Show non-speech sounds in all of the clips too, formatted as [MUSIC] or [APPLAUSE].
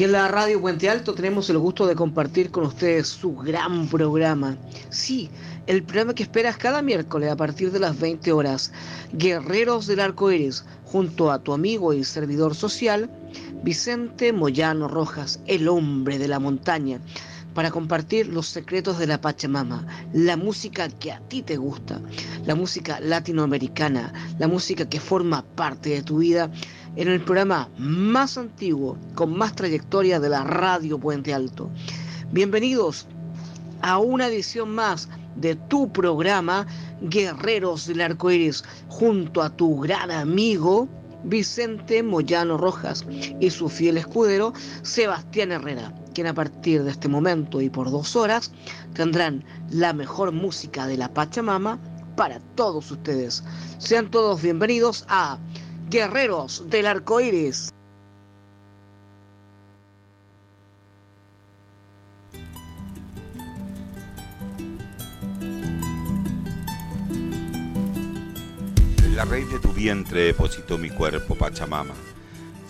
Y en la radio Puente Alto tenemos el gusto de compartir con ustedes su gran programa. Sí, el programa que esperas cada miércoles a partir de las 20 horas. Guerreros del Arco Iris, junto a tu amigo y servidor social, Vicente Moyano Rojas, el hombre de la montaña, para compartir los secretos de la Pachamama, la música que a ti te gusta, la música latinoamericana, la música que forma parte de tu vida en el programa más antiguo, con más trayectoria de la radio Puente Alto. Bienvenidos a una edición más de tu programa Guerreros del Arco Iris, junto a tu gran amigo Vicente Moyano Rojas y su fiel escudero Sebastián Herrera, quien a partir de este momento y por dos horas tendrán la mejor música de la Pachamama para todos ustedes. Sean todos bienvenidos a Guerreros del Arco Iris. En la raíz de tu vientre depositó mi cuerpo, Pachamama,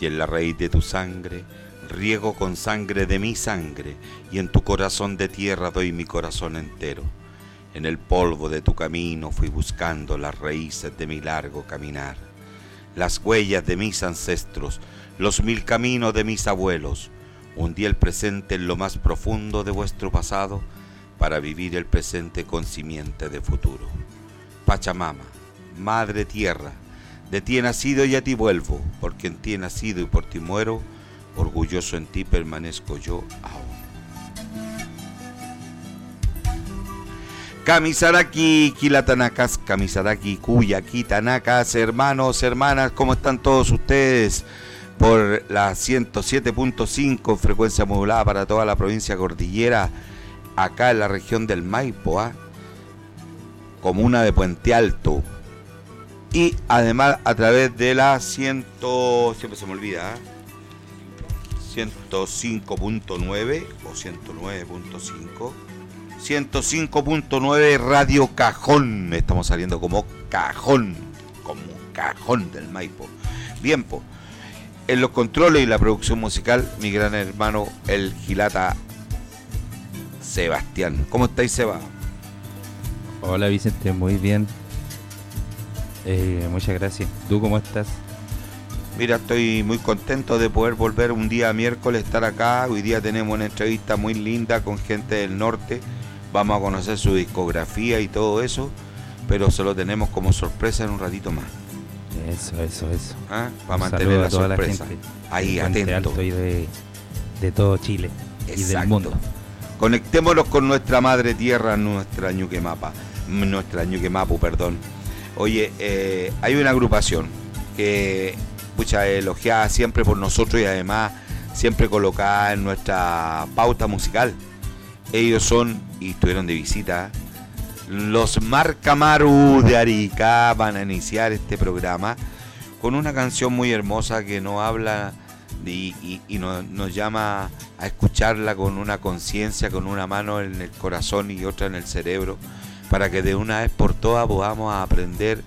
y en la raíz de tu sangre riego con sangre de mi sangre, y en tu corazón de tierra doy mi corazón entero. En el polvo de tu camino fui buscando las raíces de mi largo caminar las huellas de mis ancestros, los mil caminos de mis abuelos. Hundí el presente en lo más profundo de vuestro pasado para vivir el presente con simiente de futuro. Pachamama, Madre Tierra, de ti he nacido y a ti vuelvo, porque en ti he nacido y por ti muero, orgulloso en ti permanezco yo ahora. Kamisaraki, Kilatanakas, Kamisaraki, Kuyaki, Tanakas, hermanos, hermanas, ¿cómo están todos ustedes? Por la 107.5 frecuencia modulada para toda la provincia cordillera, acá en la región del Maipo, ¿ah? comuna de Puente Alto. Y además a través de la 100, siempre se me olvida, 105.9 ¿ah? o 109.5 105.9 Radio Cajón. Estamos saliendo como cajón, como cajón del Maipo. Bien, en los controles y la producción musical, mi gran hermano, el Gilata Sebastián. ¿Cómo estáis, Seba? Hola, Vicente, muy bien. Eh, muchas gracias. ¿Tú cómo estás? Mira, estoy muy contento de poder volver un día miércoles estar acá. Hoy día tenemos una entrevista muy linda con gente del norte Vamos a conocer su discografía y todo eso, pero se lo tenemos como sorpresa en un ratito más. Eso, eso, eso. ¿Ah? Para mantener la sorpresa. Ahí, atento. de, de, todo Chile y del mundo. Conectémonos con nuestra madre tierra, nuestra Ñuquemapa, nuestra Ñuquemapu, perdón. Oye, eh, hay una agrupación que, pucha, elogiada siempre por nosotros y además siempre colocada en nuestra pauta musical. Ellos son, y estuvieron de visita, los Marcamaru de Arica. Van a iniciar este programa con una canción muy hermosa que nos habla y, nos, llama a escucharla con una conciencia, con una mano en el corazón y otra en el cerebro, para que de una vez por todas podamos aprender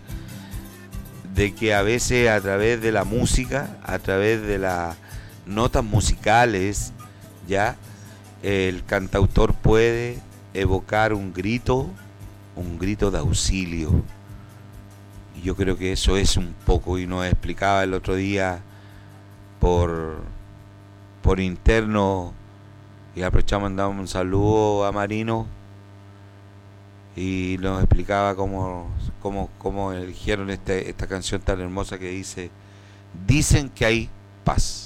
de que a veces a través de la música, a través de las notas musicales, ya el cantautor puede evocar un grito, un grito de auxilio. Y yo creo que eso es un poco, y nos explicaba el otro día por, por interno, y aprovechamos mandamos un saludo a Marino, y nos explicaba cómo, cómo, cómo eligieron este, esta canción tan hermosa que dice, dicen que hay paz.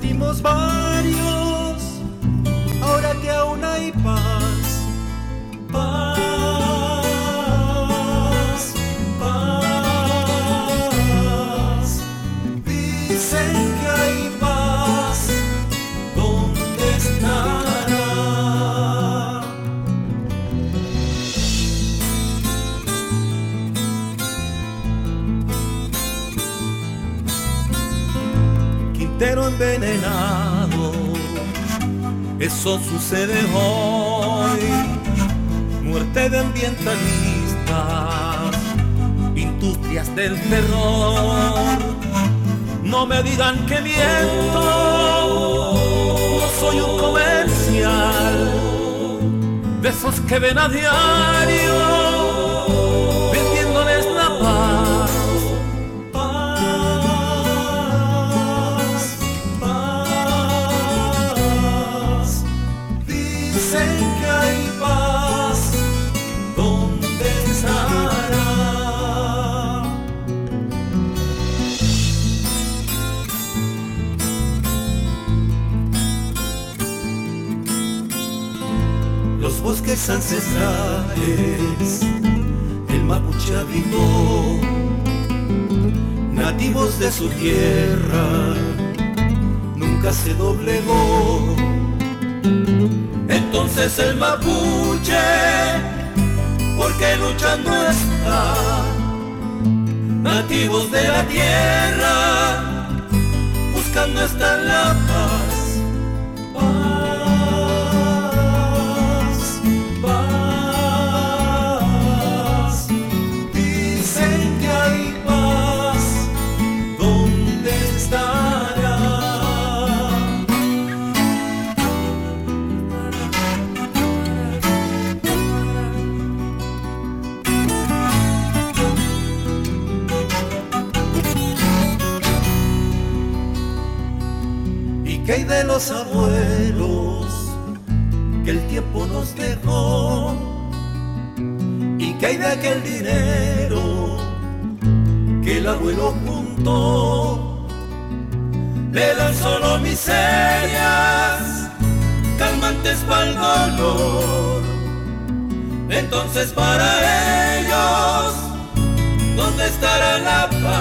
Sentimos varios, eso sucede hoy. Muerte de ambientalistas, industrias del terror. No me digan que miento, soy un comercial de esos que ven a diario Ancestrales, el mapuche habitó nativos de su tierra, nunca se doblegó. Entonces el mapuche, porque luchando está, nativos de la tierra, buscando está la los abuelos que el tiempo nos dejó? ¿Y qué hay de aquel dinero que el abuelo juntó? Le dan solo miserias, calmantes para el dolor. Entonces para ellos, ¿dónde estará la? Paz,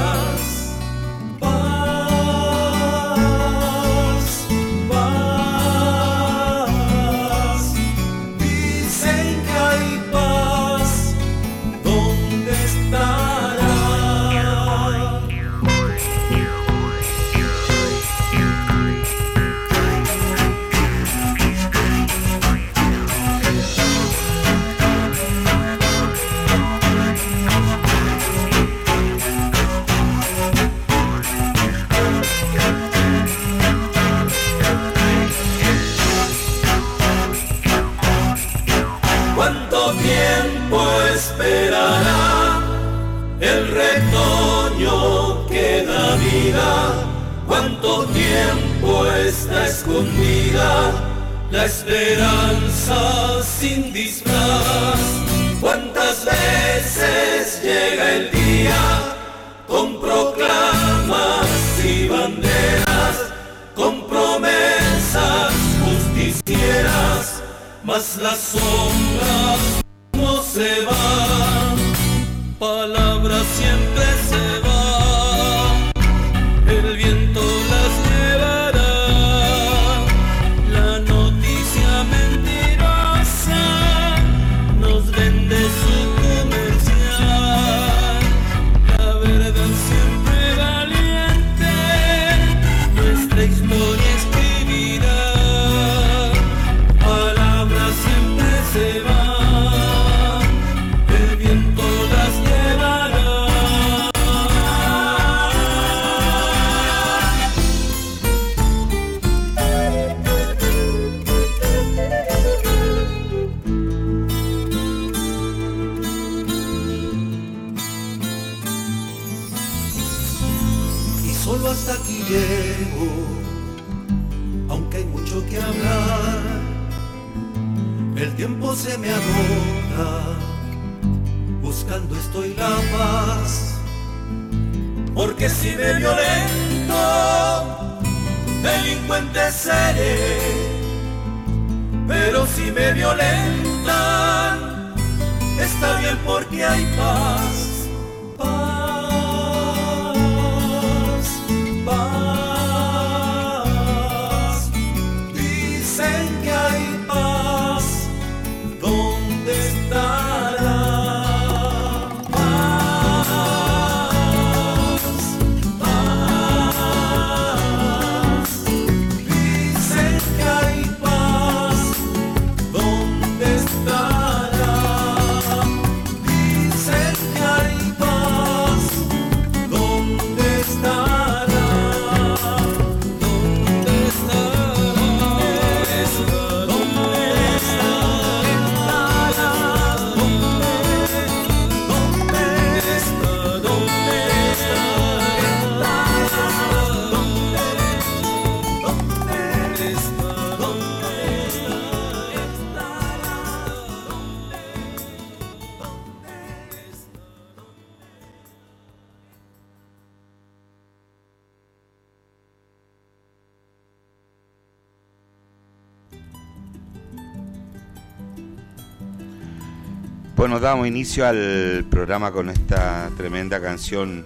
Bueno, damos inicio al programa con esta tremenda canción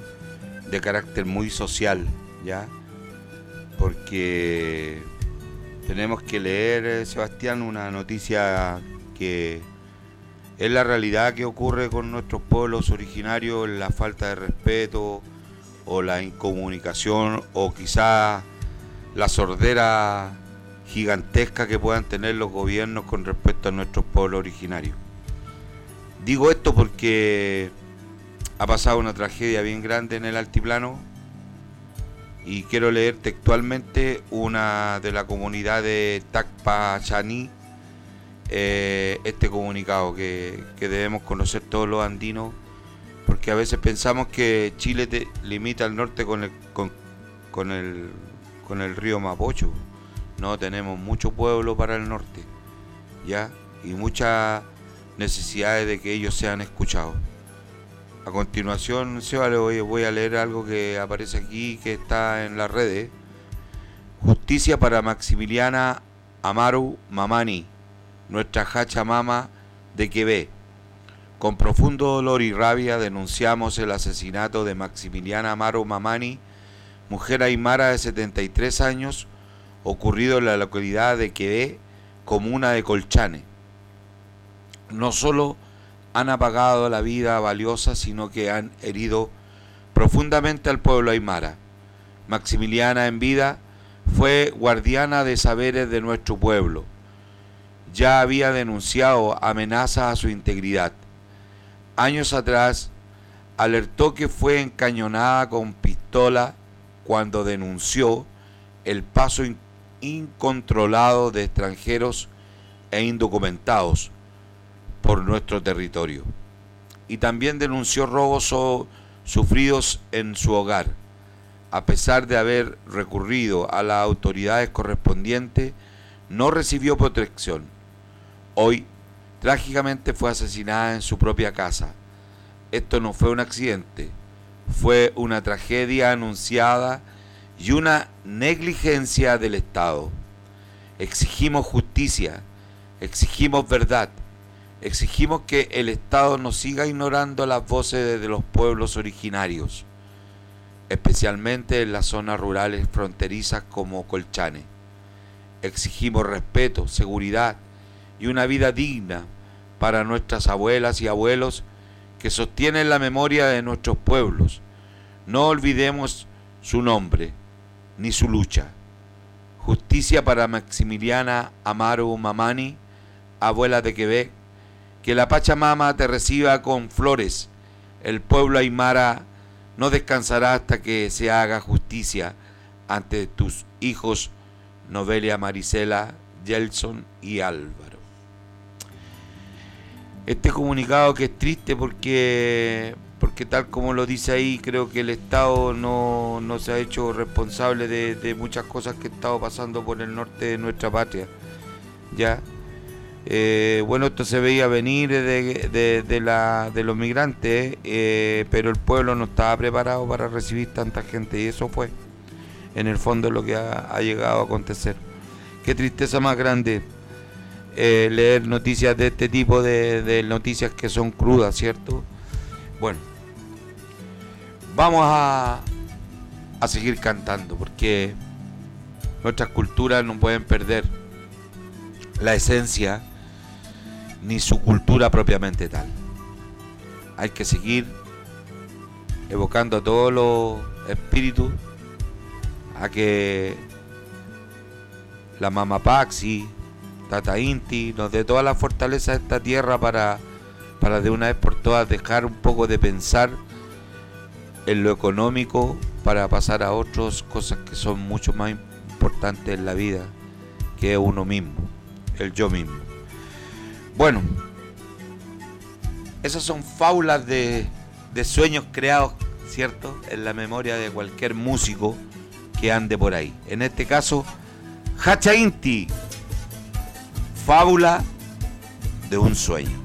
de carácter muy social, ¿ya? Porque tenemos que leer, eh, Sebastián, una noticia que es la realidad que ocurre con nuestros pueblos originarios, la falta de respeto o la incomunicación o quizá la sordera gigantesca que puedan tener los gobiernos con respecto a nuestros pueblos originarios. Digo esto porque ha pasado una tragedia bien grande en el altiplano y quiero leer textualmente una de la comunidad de Tacpa Chaní eh, este comunicado que, debemos conocer todos los andinos porque a veces pensamos que Chile limita al norte con el, con, el, con el río Mapocho. No, tenemos mucho pueblo para el norte, ¿ya? Y mucha necesidades de que ellos sean escuchados. A continuación, Seba, le voy, a leer algo que aparece aquí, que está en las redes. Justicia para Maximiliana Amaru Mamani, nuestra hacha mama de Quebec. Con profundo dolor y rabia denunciamos el asesinato de Maximiliana Amaru Mamani, mujer aymara de 73 años, ocurrido en la localidad de Quebec, comuna de Colchane no solo han apagado la vida valiosa, sino que han herido profundamente al pueblo aymara. Maximiliana en vida fue guardiana de saberes de nuestro pueblo. Ya había denunciado amenazas a su integridad. Años atrás alertó que fue encañonada con pistola cuando denunció el paso incontrolado de extranjeros e indocumentados por nuestro territorio. Y también denunció robos sufridos en su hogar. A pesar de haber recurrido a las autoridades correspondientes, no recibió protección. Hoy, trágicamente fue asesinada en su propia casa. Esto no fue un accidente, fue una tragedia anunciada y una negligencia del Estado. Exigimos justicia, exigimos verdad, Exigimos que el Estado no siga ignorando las voces de los pueblos originarios, especialmente en las zonas rurales fronterizas como Colchane. Exigimos respeto, seguridad y una vida digna para nuestras abuelas y abuelos que sostienen la memoria de nuestros pueblos. No olvidemos su nombre ni su lucha. Justicia para Maximiliana Amaro Mamani, abuela de Quebec, que la Pachamama te reciba con flores. El pueblo aymara no descansará hasta que se haga justicia ante tus hijos Novelia Marisela, Gelson y Álvaro. Este comunicado que es triste porque, porque tal como lo dice ahí, creo que el Estado no, se ha hecho responsable de, de muchas cosas que han estado pasando por el norte de nuestra patria. ¿Ya? Eh, bueno, esto se veía venir de, de los migrantes, eh, pero el pueblo no estaba preparado para recibir tanta gente y eso fue en el fondo lo que ha, llegado a acontecer. Qué tristeza más grande eh, leer noticias de este tipo, de, noticias que son crudas, ¿cierto? Bueno, vamos a, a seguir cantando porque nuestras culturas no pueden perder la esencia ni su cultura propiamente tal. Hay que seguir evocando a todos los espíritus a que la Mama Paxi, Tata Inti, nos dé toda la fortaleza de esta tierra para, para de una vez por todas dejar un poco de pensar en lo económico para pasar a otras cosas que son mucho más importantes en la vida, que uno mismo, el yo mismo. Bueno, esas son faulas de, de sueños creados, ¿cierto? En la memoria de cualquier músico que ande por ahí. En este caso, Hacha Inti, fábula de un sueño.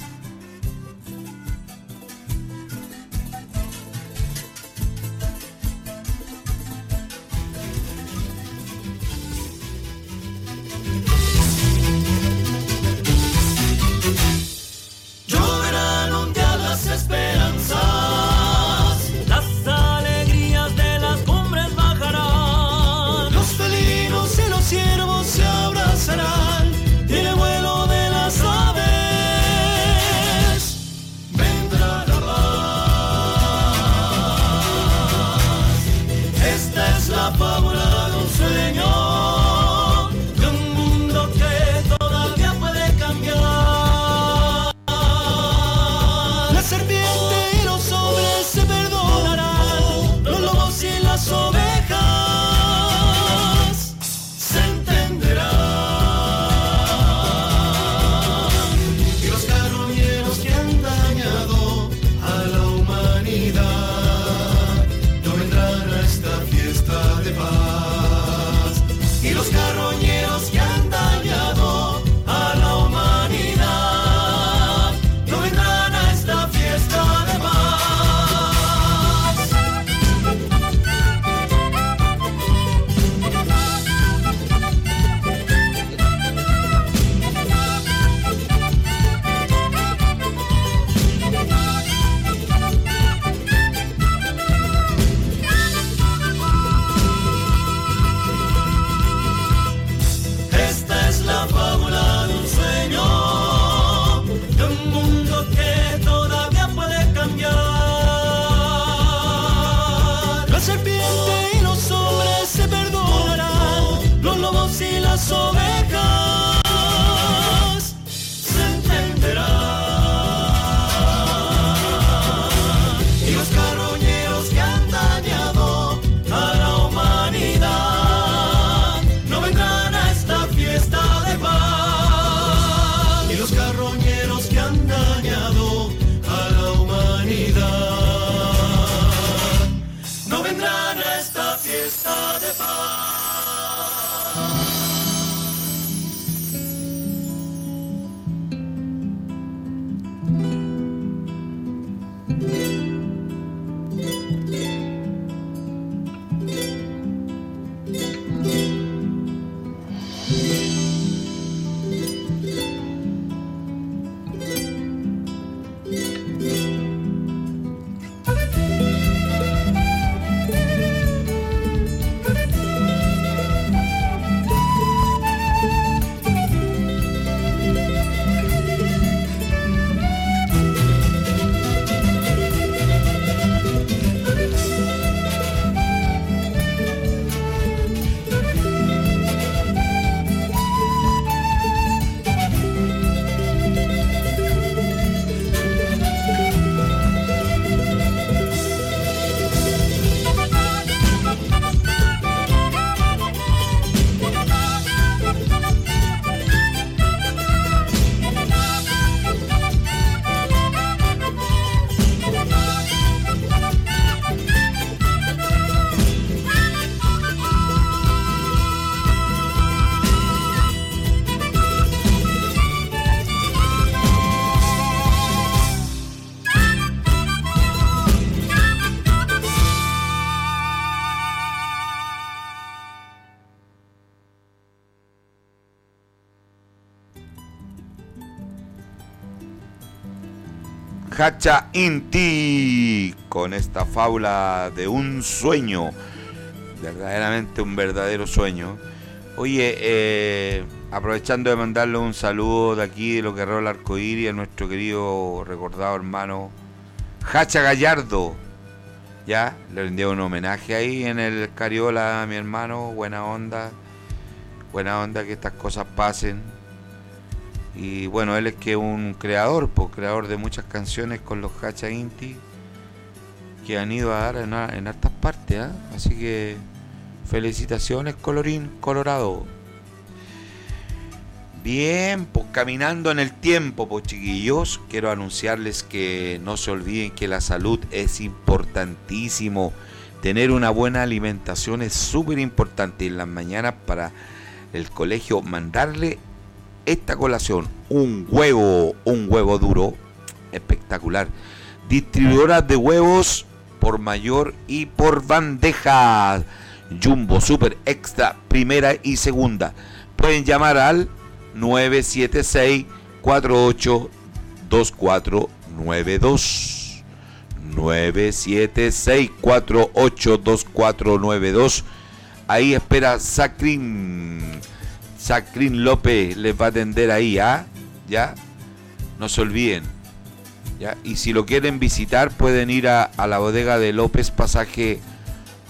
Hacha Inti con esta fábula de un sueño, verdaderamente un verdadero sueño. Oye, eh, aprovechando de mandarle un saludo de aquí de lo que el arcoíris a nuestro querido recordado hermano Hacha Gallardo. Ya, le rendí un homenaje ahí en el Cariola a mi hermano, buena onda, buena onda que estas cosas pasen y bueno, él es que un creador, pues creador de muchas canciones con los Hacha Inti que han ido a dar en, en hartas partes. ¿ah? Así que felicitaciones, Colorín Colorado. Bien, pues caminando en el tiempo, pues chiquillos, quiero anunciarles que no se olviden que la salud es importantísimo. Tener una buena alimentación es súper importante en las mañanas para el colegio mandarle esta colación, un huevo, un huevo duro, espectacular. Distribuidoras de huevos por mayor y por bandeja. Jumbo, Super Extra, primera y segunda. Pueden llamar al 976 48 2492. 976 48 2492. Ahí espera Sacrin Sacrín López les va a atender ahí, ¿ah? ¿Ya? No se olviden. Y si lo quieren visitar, pueden ir a, la bodega de López, pasaje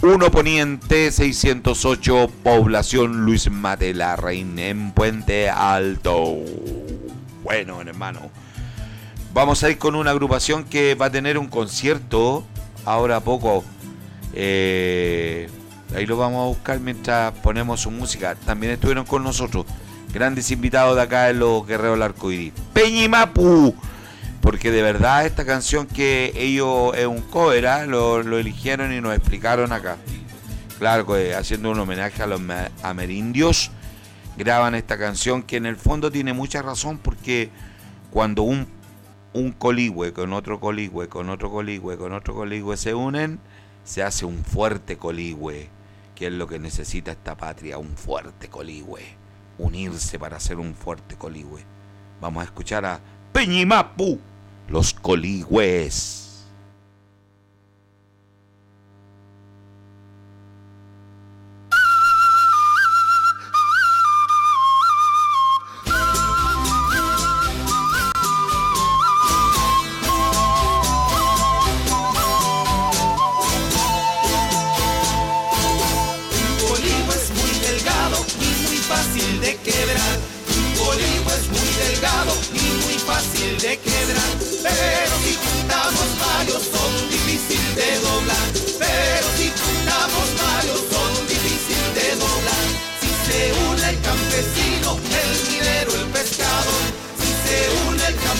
1 Poniente 608, población Luis Matela, Reina en Puente Alto. Bueno, hermano. Vamos a ir con una agrupación que va a tener un concierto ahora a poco. Eh, Ahí lo vamos a buscar mientras ponemos su música. También estuvieron con nosotros grandes invitados de acá en los Guerreros del Arcoiris. Peñimapu. Porque de verdad esta canción que ellos es un cover, ¿ah? lo, eligieron y nos explicaron acá. Claro, haciendo un homenaje a los amerindios, graban esta canción que en el fondo tiene mucha razón porque cuando un, un coligüe con otro coligüe, con otro coligüe, con otro coligüe se unen, se hace un fuerte coligüe que es lo que necesita esta patria, un fuerte coligüe, unirse para ser un fuerte coligüe. Vamos a escuchar a Peñimapu, los coligües.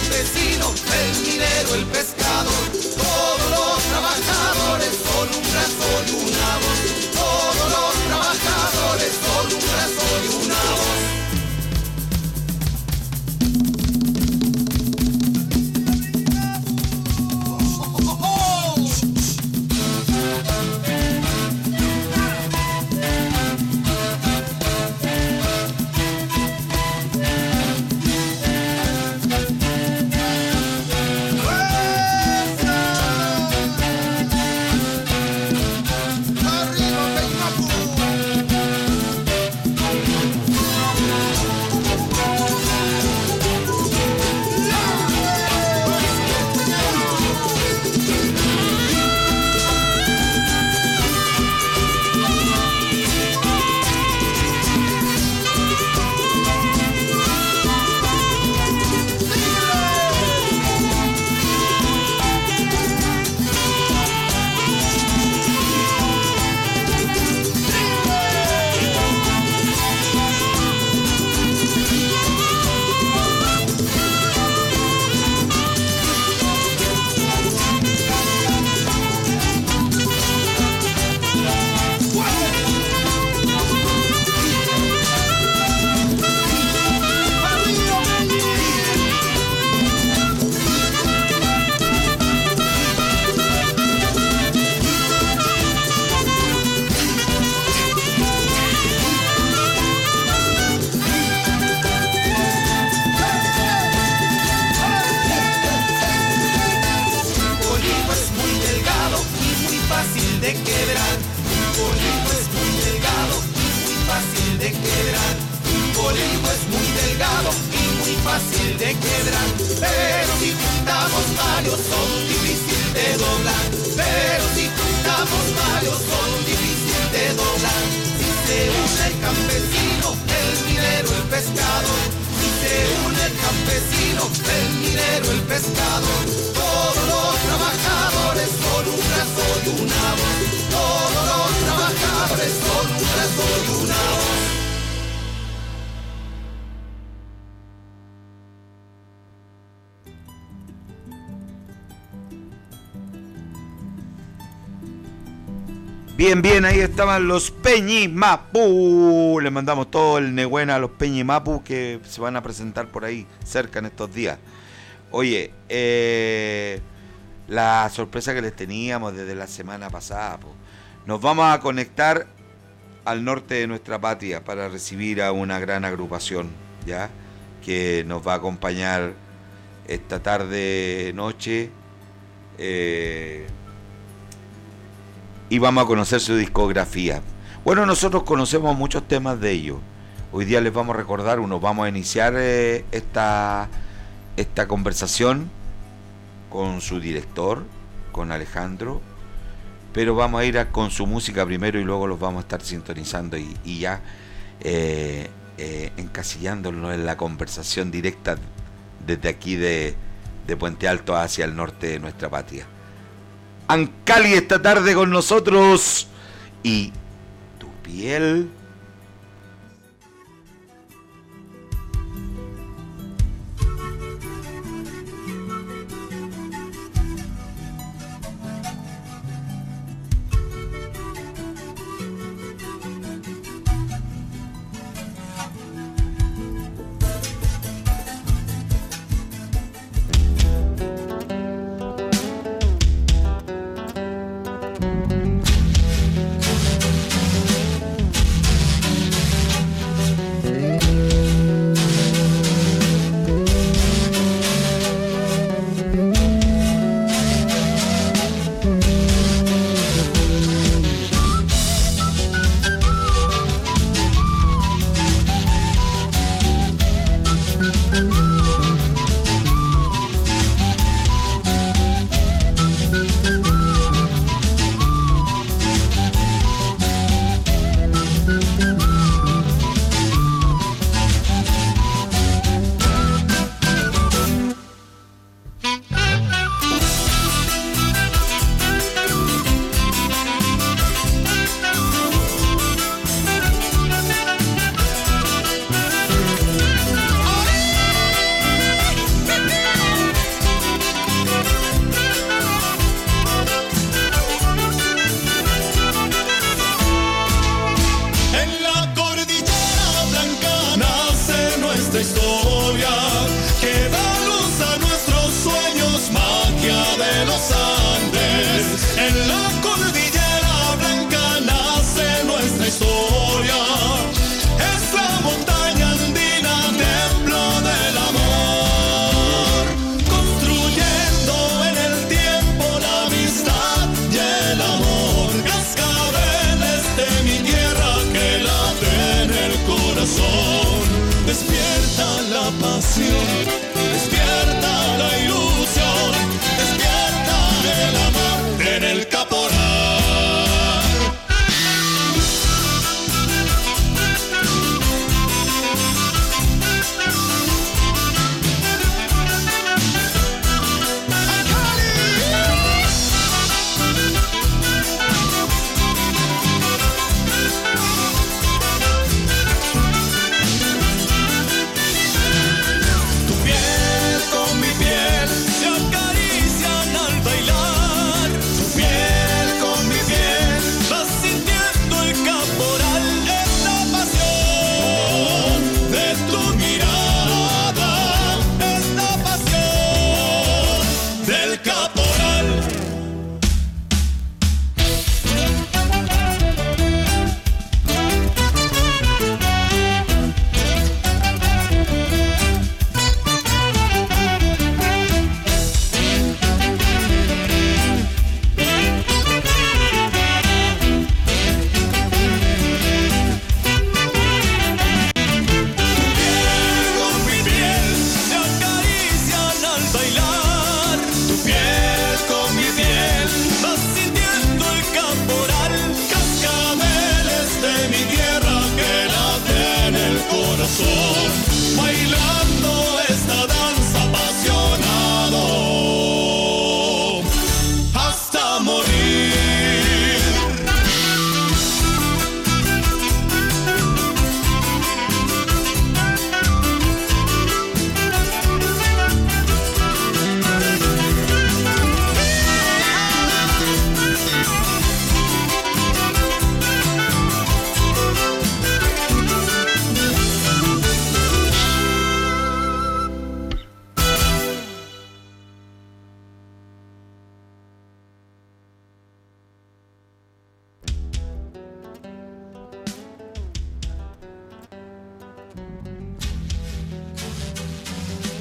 hombres Bien, bien, ahí estaban los Peñimapu. Le mandamos todo el nebuena a los Peñimapu que se van a presentar por ahí cerca en estos días. Oye, eh, la sorpresa que les teníamos desde la semana pasada. po. Nos vamos a conectar al norte de nuestra patria para recibir a una gran agrupación, ¿ya? Que nos va a acompañar esta tarde, noche. eh, y vamos a conocer su discografía. Bueno, nosotros conocemos muchos temas de ellos. Hoy día les vamos a recordar uno. Vamos a iniciar eh, esta, esta conversación con su director, con Alejandro. Pero vamos a ir a- con su música primero y luego los vamos a estar sintonizando y, ya eh, eh, encasillándonos en la conversación directa desde aquí de, de Puente Alto hacia el norte de nuestra patria. Ancali esta tarde con nosotros y tu piel.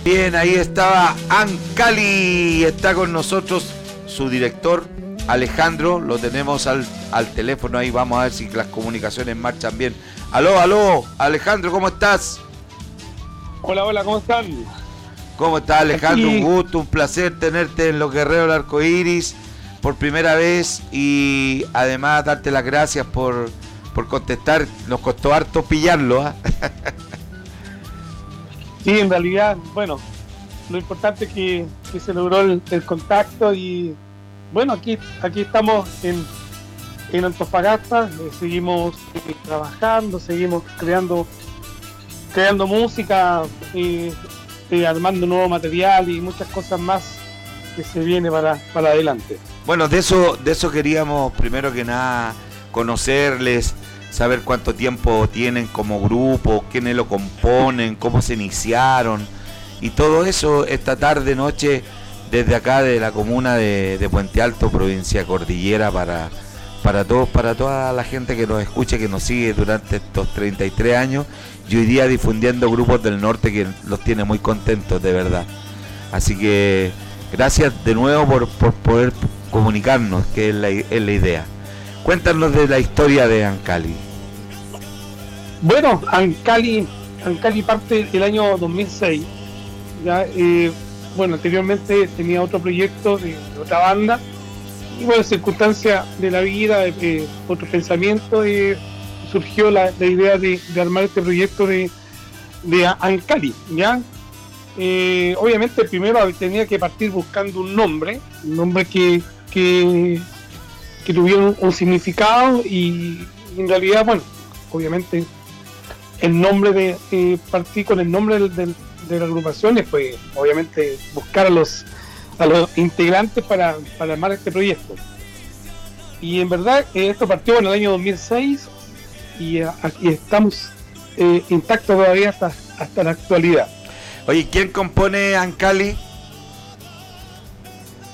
Bien, ahí estaba Ancali, está con nosotros su director Alejandro, lo tenemos al, al teléfono ahí, vamos a ver si las comunicaciones marchan bien. Aló, aló, Alejandro, ¿cómo estás? Hola, hola, ¿cómo están? ¿Cómo estás Alejandro? Aquí. Un gusto, un placer tenerte en Los Guerreros del Arco Iris por primera vez y además darte las gracias por, por contestar. Nos costó harto pillarlo. ¿ah? [LAUGHS] Sí, en realidad, bueno, lo importante es que, se logró el, el contacto y bueno, aquí, aquí estamos en, en Antofagasta, eh, seguimos eh, trabajando, seguimos creando, creando música, eh, eh, armando nuevo material y muchas cosas más que se viene para, para adelante. Bueno, de eso, de eso queríamos primero que nada conocerles, saber cuánto tiempo tienen como grupo, quiénes lo componen, cómo se iniciaron y todo eso esta tarde, noche, desde acá de la comuna de, de Puente Alto, provincia Cordillera, para, para todos, para toda la gente que nos escuche, que nos sigue durante estos 33 años y hoy día difundiendo grupos del norte que los tiene muy contentos, de verdad. Así que gracias de nuevo por, por poder comunicarnos, que es la, es la idea. Cuéntanos de la historia de Ancali. Bueno, Ancali, Ancali parte del año 2006. Ya, eh, bueno, anteriormente tenía otro proyecto de, otra banda y bueno, circunstancias de la vida, de otro pensamiento, eh, surgió la, idea de, armar este proyecto de, Ancali, ¿ya? Eh, obviamente primero tenía que partir buscando un nombre, un nombre que, que, tuviera un significado y en realidad, bueno, obviamente el nombre de eh, partí con el nombre del, del- de la agrupación y pues obviamente buscar a los a los integrantes para, para armar este proyecto. Y en verdad eh, esto partió en el año 2006 y eh, aquí estamos eh, intactos todavía hasta, hasta la actualidad. Oye, ¿quién compone Ancali?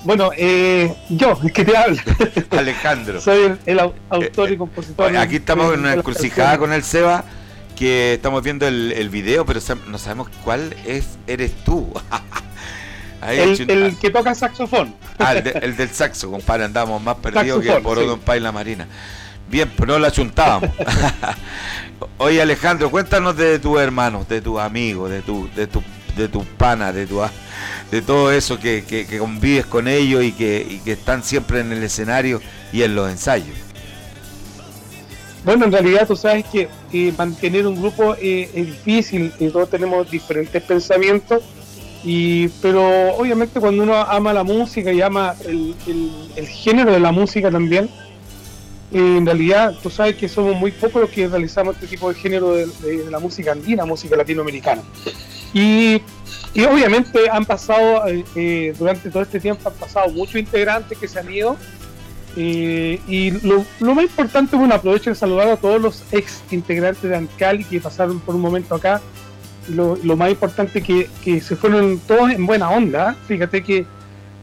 bueno eh, yo el que te habla. [LAUGHS] Alejandro. soy el, el au- autor y compositor. Aquí estamos en una encrucijada con el Seba, que estamos viendo el, el video, pero no sabemos cuál es eres tú. [LAUGHS] El, el que toca saxofón Ah, el, de- el del saxo, compadre, andamos más perdidos que el poroto sí. en Paila Marina. Bien, pero no la chuntábamos. [LAUGHS] Oye, Alejandro, cuéntanos de tus hermanos, de tus amigos, de tu, de tu, de tus panas, de tu, de todo eso que, que- que convives con ellos y que, y que están siempre en el escenario y en los ensayos. Bueno, en realidad tú sabes que mantener un grupo eh, es difícil y todos tenemos diferentes pensamientos, y, pero obviamente cuando uno ama la música y ama el, el- género de la música también, eh, en realidad tú sabes que somos muy pocos los que realizamos este tipo de género de, de- la música andina, música latinoamericana. Y, y obviamente han pasado, eh, durante todo este tiempo han pasado muchos integrantes que se han ido, eh, y lo, lo más importante, bueno, aprovecho de saludar a todos los ex integrantes de Ancali que pasaron por un momento acá. Lo, más importante que, que se fueron todos en buena onda. ¿eh? Fíjate que,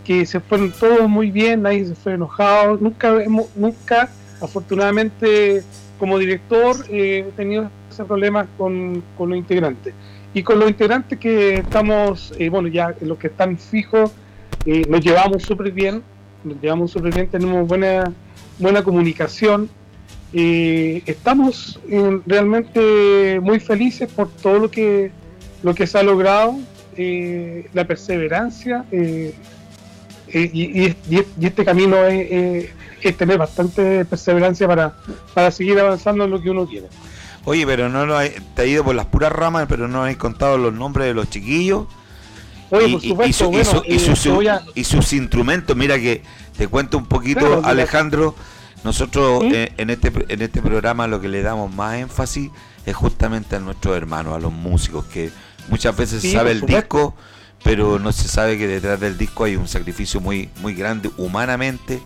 que se fueron todos muy bien, nadie se fue enojado. Nunca, hemos, nunca afortunadamente, como director, eh, he tenido ese problema con, con los integrantes. Y con los integrantes que estamos, eh, bueno, ya los que están fijos, eh, nos llevamos súper bien nos llevamos súper bien, tenemos buena, buena comunicación. Estamos eh, realmente muy felices por todo lo que, lo que se ha logrado, eh, la perseverancia, eh, y, este camino es- es tener bastante perseverancia para, para seguir avanzando en lo que uno quiere. Oye, pero no lo hay- te ha ido por las puras ramas, pero no has contado los nombres de los chiquillos. Oye, y, por y- supuesto, y su- y bueno, su- y su- te voy a- y sus instrumentos. Mira que te cuento un poquito, Claro. Alejandro. Nosotros ¿Sí? eh, en, este, en este programa lo que le damos más énfasis es justamente a nuestros hermanos, a los músicos, que muchas veces Sí, se sabe el supuesto. disco, pero no se sabe que detrás del disco hay un sacrificio muy, muy grande humanamente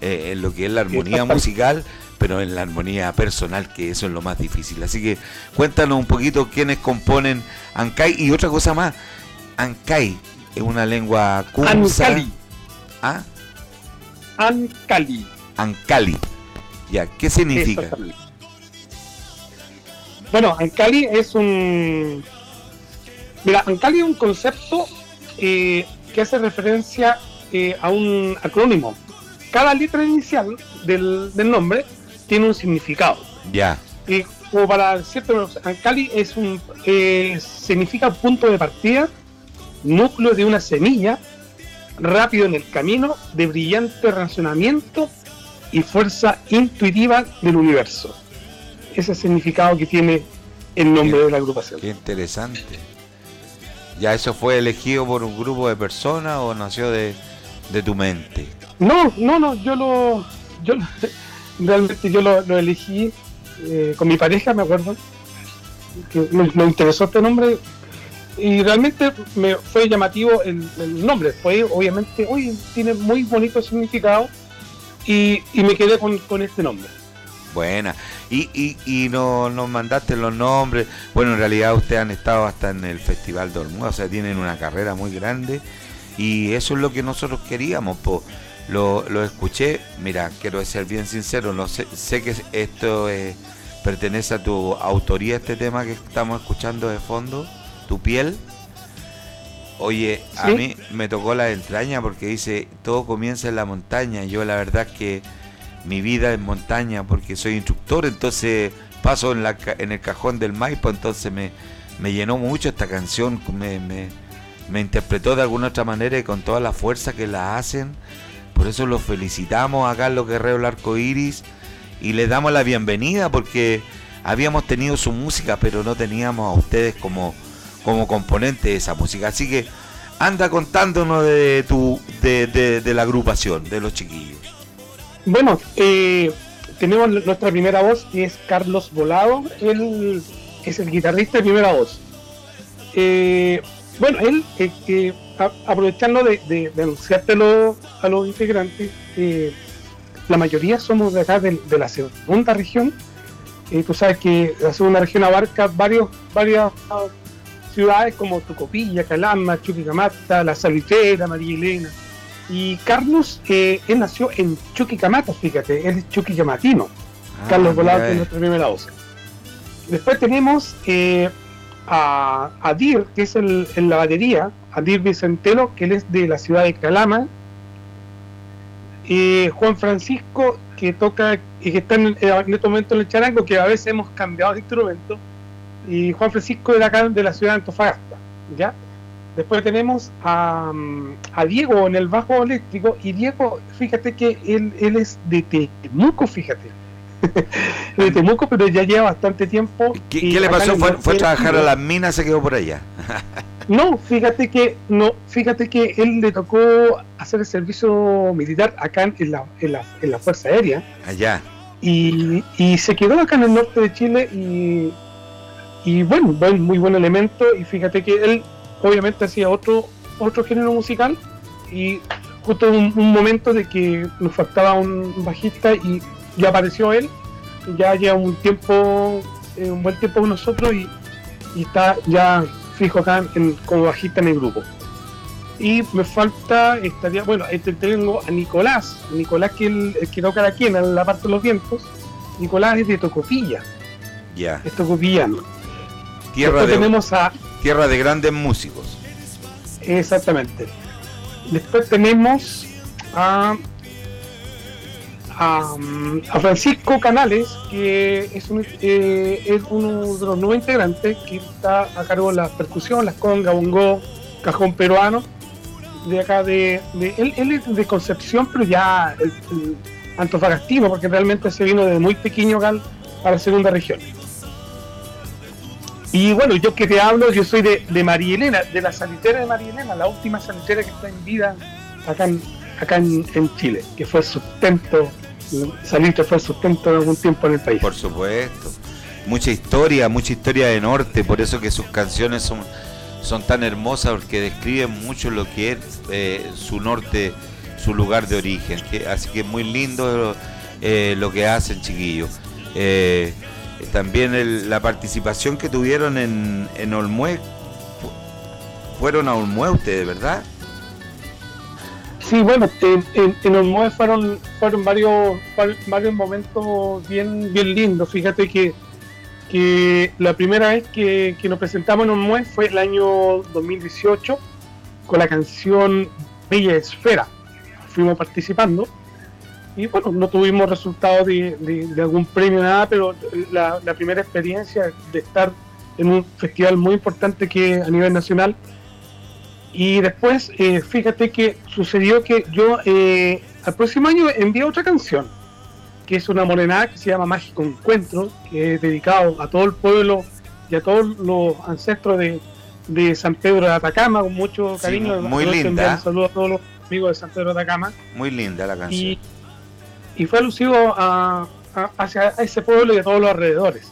eh, en lo que es la armonía musical, pero en la armonía personal, que eso es lo más difícil. Así que cuéntanos un poquito quiénes componen Ancay y otra cosa más. Ancay es una lengua kunsa. Ancali. ¿Ah? Ancali. Ancali. Ya, ¿qué significa? Bueno, Ancali es un Mira, Ancali es un concepto eh, que hace referencia eh, a un acrónimo. Cada letra inicial del, del nombre tiene un significado. Ya. Y como para cierto, Ancali es un, eh, significa punto de partida, núcleo de una semilla, rápido en el camino, de brillante razonamiento y fuerza intuitiva del universo. Ese es el significado que tiene el nombre de la agrupación. Qué interesante. ¿Ya eso fue elegido por un grupo de personas o nació de, de tu mente? No, no, no, yo lo, yo [LAUGHS] realmente yo lo, lo elegí eh, con mi pareja, me acuerdo, que me, me interesó este nombre y realmente me fue llamativo el, nombre. Fue obviamente, uy, tiene muy bonito significado y, y me quedé con, con este nombre. Buena. Y, y, y no, nos mandaste los nombres. Bueno, en realidad ustedes han estado hasta en el Festival de Olmuda, o sea, tienen una carrera muy grande. Y eso es lo que nosotros queríamos. po. Lo, lo escuché, mira, quiero ser bien sincero, no sé, sé que esto eh, pertenece a tu autoría, este tema que estamos escuchando de fondo, tu piel. Oye, a mí me tocó la entraña porque dice, todo comienza en la montaña. Yo la verdad que mi vida es montaña porque soy instructor, entonces paso en, la, ca- en el cajón del Maipo, entonces me, me llenó mucho esta canción, me, me, me interpretó de alguna otra manera y con toda la fuerza que la hacen. Por eso los felicitamos a Carlos Guerrero el Arco Iris y les damos la bienvenida porque habíamos tenido su música, pero no teníamos a ustedes como, como componente de esa música. Así que anda contándonos de tu de, la agrupación, de los chiquillos. Bueno, eh, tenemos nuestra primera voz que es Carlos Volado. Él es el guitarrista de primera voz. Eh, bueno, él, eh, aprovechando de, de, de anunciártelo a los integrantes, la mayoría somos de acá de, la segunda región. Tú sabes que la segunda región abarca varios, varias ciudades como Tucopilla, Calama, Chuquicamata, La Salitera, María Elena. Y Carlos, eh, él nació en Chuquicamata, fíjate, él es chuquicamatino. Ah, Carlos Volado, que es eh. nuestra primera voz. Después tenemos eh, a Adir, que es el, en la batería, Adir Vicentelo, que él es de la ciudad de Calama. Eh, Juan Francisco, que toca y que está en, en este momento en el charango, que a veces hemos cambiado de instrumento. Y Juan Francisco de acá, de la ciudad de Antofagasta. ¿ya? Después tenemos a, a Diego en el bajo eléctrico. Y Diego, fíjate que él, él es de Temuco, fíjate. [LAUGHS] de Temuco, pero ya lleva bastante tiempo. ¿Qué, le pasó? ¿Fue, fue trabajar a las minas, se quedó por allá? [LAUGHS] No, fíjate que no, fíjate que él le tocó hacer el servicio militar acá en la, en la, en la Fuerza Aérea Allá. y, y se quedó acá en el norte de Chile y, y bueno, buen- muy buen elemento y fíjate que él obviamente hacía otro otro género musical y justo un, un momento de que nos faltaba un bajista y ya apareció él ya lleva un tiempo eh, un buen tiempo con nosotros y, y está ya fijo acá en- como bajista en el grupo. Y me falta estaría bueno este tengo a Nicolás Nicolás que el, el que toca aquí en la parte de los vientos Nicolás es de Tocopilla. Ya. es tocopillano Tierra Después de, tenemos a tierra de grandes músicos. Exactamente. Después tenemos a, a, a Francisco Canales, que es, un, eh, es uno de los nuevos integrantes que está a cargo de la percusión, las congas, bongo, cajón peruano, de acá de, de- él, él es de Concepción, pero ya el, el antofagastino, porque realmente se vino desde muy pequeño acá a la segunda región. Y bueno, yo que te hablo, yo soy de, de María Elena, de la salitera de María Elena, la última salitera que está en vida acá en, acá en, en Chile, que fue sustento, Salitre fue sustento de algún tiempo en el país. Por supuesto. Mucha historia, mucha historia de norte, por eso que sus canciones son, son tan hermosas, porque describen mucho lo que es eh, su norte, su lugar de origen. Así que muy lindo eh, lo que hacen, chiquillos. Eh, también el- la participación que tuvieron en, en Olmué, fu- fueron a Olmué ustedes, ¿verdad? Sí, bueno, en, en, Olmué fueron, fueron varios, var- varios momentos bien, bien lindos. Fíjate que que la primera vez que, que nos presentamos en MUE fue el año 2018 con la canción Bella Esfera. Fuimos participando y bueno, no tuvimos resultados de, de- de algún premio, nada, pero la, la primera experiencia de estar en un festival muy importante que a nivel nacional. Y después, eh, fíjate que sucedió que yo eh, al próximo año envié otra canción, que es una morenada que se llama Mágico Encuentro, que es dedicado a todo el pueblo y a todos los ancestros de, de San Pedro de Atacama, con mucho Sí, cariño. muy linda. Un saludo a todos los amigos de San Pedro de Atacama Muy linda la canción. y, y fue alusivo a, hacia ese pueblo y a todos los alrededores.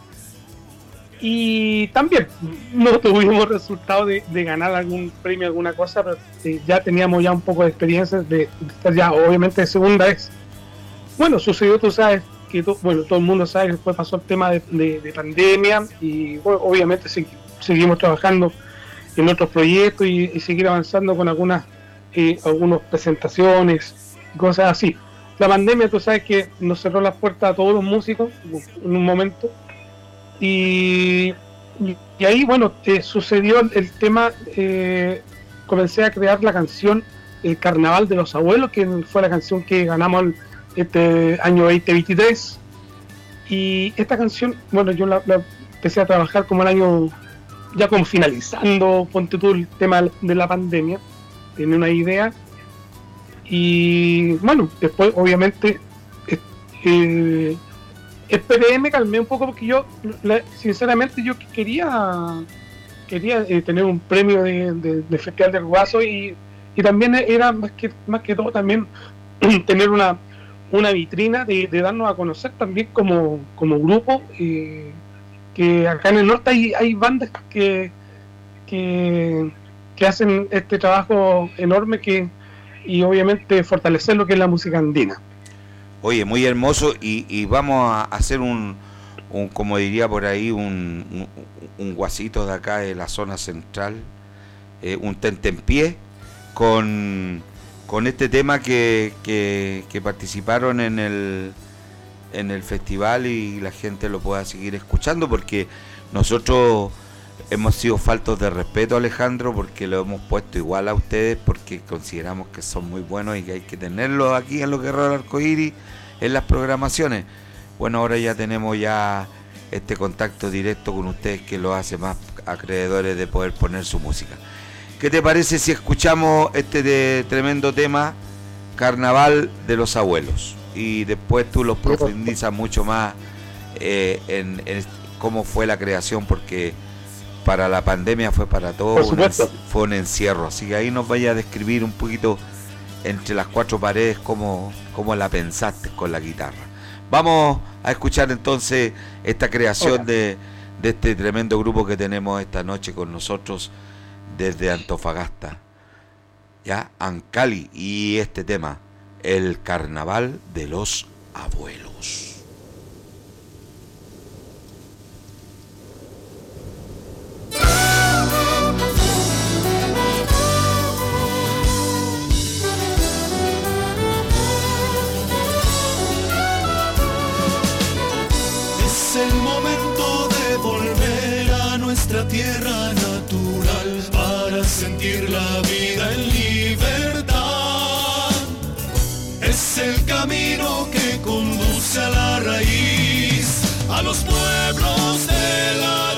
Y también no [LAUGHS] tuvimos resultado de, ganar algún premio, alguna cosa, pero eh, ya teníamos ya un poco de experiencia de, estar ya obviamente de segunda vez. Bueno, sucedió, tú sabes, que bueno, todo el mundo sabe que después pasó el tema de, de- de pandemia y obviamente se- seguimos trabajando en otros proyectos y, seguir avanzando con algunas eh, algunas presentaciones cosas así. La pandemia, tú sabes que nos cerró las puertas a todos los músicos en un momento. Y, ahí, bueno, eh, sucedió el, tema, eh, comencé a crear la canción El Carnaval de los Abuelos, que fue la canción que ganamos este año 2023. Y esta canción, bueno, yo la, la empecé a trabajar como el año, ya como finalizando, ponte tú el tema de la pandemia, tenía una idea. Y bueno, después obviamente eh, eh, esperé, me calmé un poco porque yo, sinceramente, yo quería quería eh, tener un premio de, de- de Festival del Guaso y, y también era más que más que todo también [CLEARS THROAT] tener una, una vitrina de, de darnos a conocer también como, como grupo eh, que acá en el norte hay, hay bandas que, que, que hacen este trabajo enorme que y obviamente fortalecer lo que es la música andina. Oye, muy hermoso y, y vamos a hacer un, un, como diría por ahí, un, un, un guasito de acá de la zona central, eh, un tentempié con, con este tema que, que, que participaron en el, en el festival y la gente lo pueda seguir escuchando porque nosotros hemos sido faltos de respeto Alejandro porque lo hemos puesto igual a ustedes porque consideramos que son muy buenos y que hay que tenerlos aquí en los Guerreros Arcoíris en las programaciones. Bueno, ahora ya tenemos ya este contacto directo con ustedes que lo hace más acreedores de poder poner su música. ¿Qué te parece si escuchamos este tremendo tema, Carnaval de los Abuelos? Y después tú los profundizas mucho más eh, en cómo fue la creación, porque para la pandemia fue para todo Por un, supuesto. fue un encierro. Así que ahí nos vaya a describir un poquito entre las cuatro paredes cómo, cómo la pensaste con la guitarra. Vamos a escuchar entonces esta creación de, de este tremendo grupo que tenemos esta noche con nosotros desde Antofagasta. Ya, Ancali y este tema, el carnaval de los abuelos. Es el momento de volver a nuestra tierra natural para sentir la vida en libertad. Es el camino que conduce a la raíz, a los pueblos de Latinoamérica.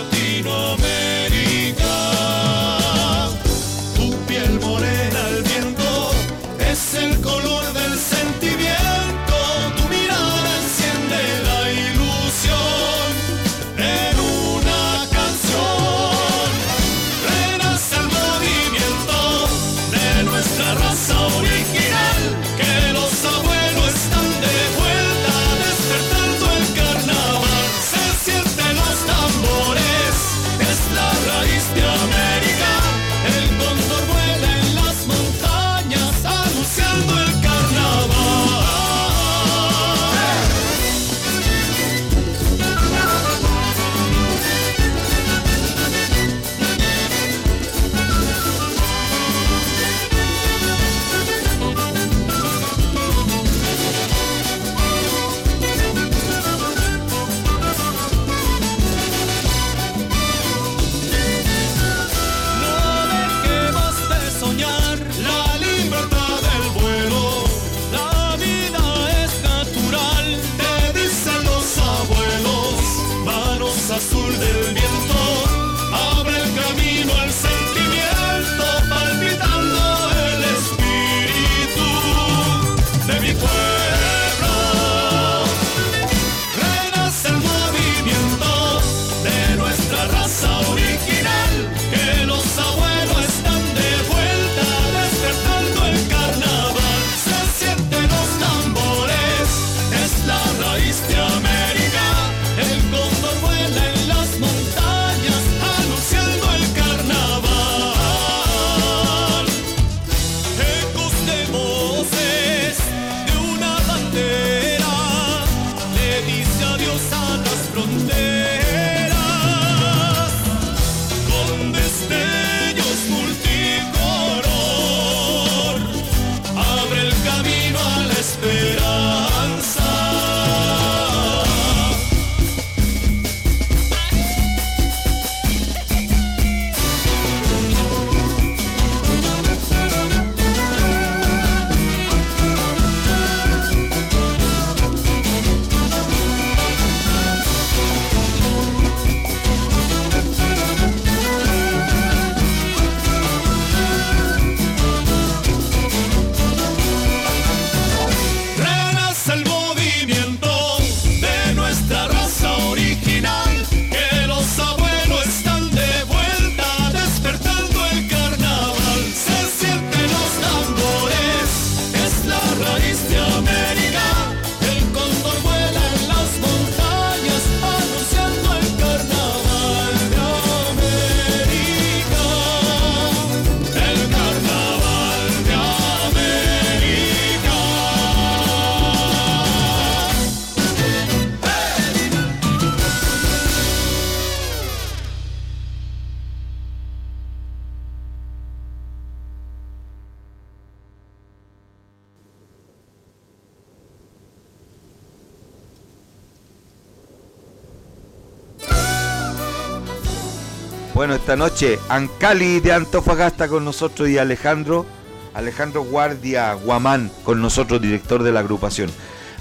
Noche Ancali de Antofagasta con nosotros y Alejandro, Alejandro Guardia Guamán con nosotros, director de la agrupación.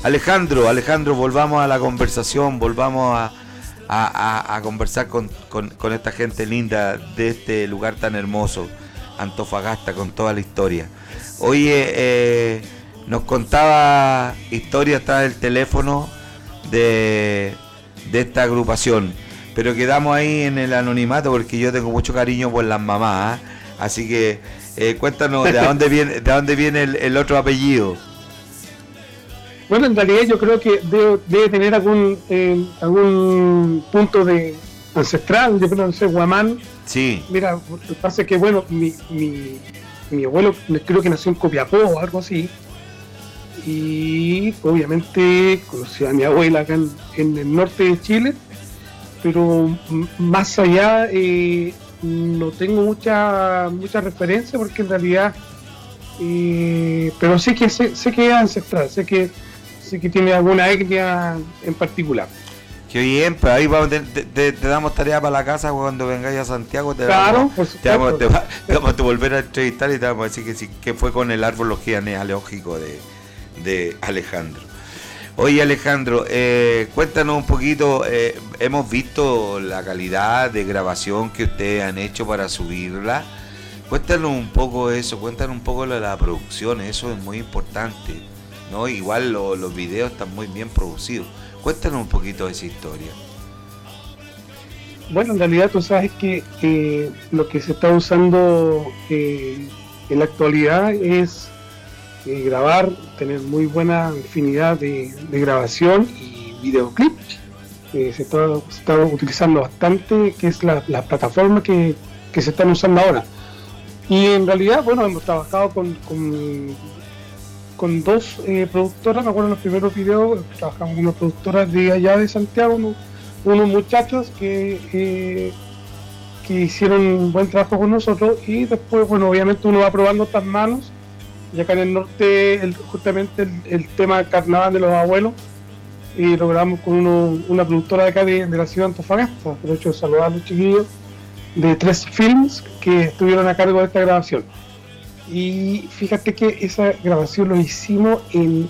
Alejandro, Alejandro, volvamos a la conversación, volvamos a, conversar con, esta gente linda de este lugar tan hermoso, Antofagasta, con toda la historia. Oye, eh, nos contaba historia hasta del teléfono de esta agrupación pero quedamos ahí en el anonimato porque yo tengo mucho cariño por las mamás. ¿ah? Así que eh, cuéntanos de [LAUGHS] dónde viene, de dónde viene el, otro apellido. Bueno, en realidad yo creo que debe, tener algún eh, algún punto de ancestral, yo creo, no sé, Guamán. Sí. Mira, lo que pasa es que, bueno, mi, mi, mi abuelo creo que nació en Copiapó o algo así. Y obviamente conocí a mi abuela acá en el norte de Chile pero más allá eh, no tengo mucha mucha referencia porque en realidad eh, pero sé que sé, que es ancestral sé que sé que tiene alguna etnia en particular Qué bien, pues ahí vamos, te, damos tarea para la casa cuando vengáis a Santiago. Te claro, vamos, te vamos, a volver a entrevistar y te vamos a decir que que fue con el árbol genealógico de, de Alejandro. Oye Alejandro, eh, cuéntanos un poquito, eh, hemos visto la calidad de grabación que ustedes han hecho para subirla. Cuéntanos un poco eso, cuéntanos un poco de la producción, eso es muy importante. ¿no? Igual los videos están muy bien producidos. Cuéntanos un poquito de esa historia. Bueno, en realidad tú sabes que eh, lo que se está usando en la actualidad es grabar, tener muy buena infinidad de, grabación y videoclip. se, está, utilizando bastante, que es la, plataforma que, se están usando ahora. Y en realidad, bueno, hemos trabajado con, con, dos eh, productoras, me acuerdo en los primeros videos, trabajamos con unas productoras de allá de Santiago, unos, muchachos que, eh, que hicieron un buen trabajo con nosotros y después, bueno, obviamente uno va probando estas manos y acá en el norte, justamente el, tema carnaval de los abuelos, y lo grabamos con una productora de acá de, la ciudad de Antofagasta. De hecho, saludar a los chiquillos de tres films que estuvieron a cargo de esta grabación. Y fíjate que esa grabación lo hicimos en,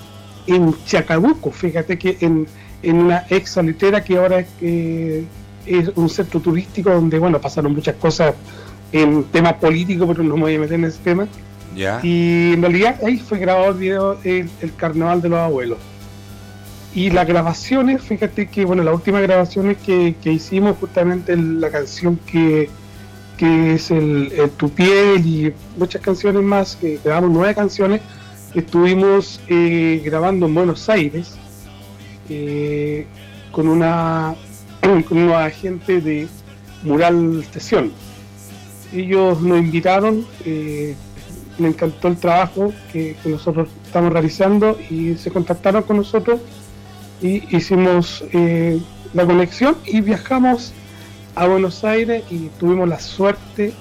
en Chacabuco, fíjate que en, una ex salitera que ahora es, es un centro turístico donde, bueno, pasaron muchas cosas en temas políticos, pero no me voy a meter en ese tema y en realidad ahí fue grabado el video el, carnaval de los abuelos. Y las grabaciones, fíjate que, bueno, las últimas grabaciones que, hicimos, justamente la canción que, es el, Tu piel y muchas canciones más, que grabamos nueve canciones, estuvimos eh, grabando en Buenos Aires. eh, con una [CLEARS THROAT] con unos agentes de Mural Sesión. Ellos nos invitaron, eh, me encantó el trabajo que, nosotros estamos realizando y se contactaron con nosotros y hicimos eh, la conexión y viajamos a Buenos Aires y tuvimos la suerte,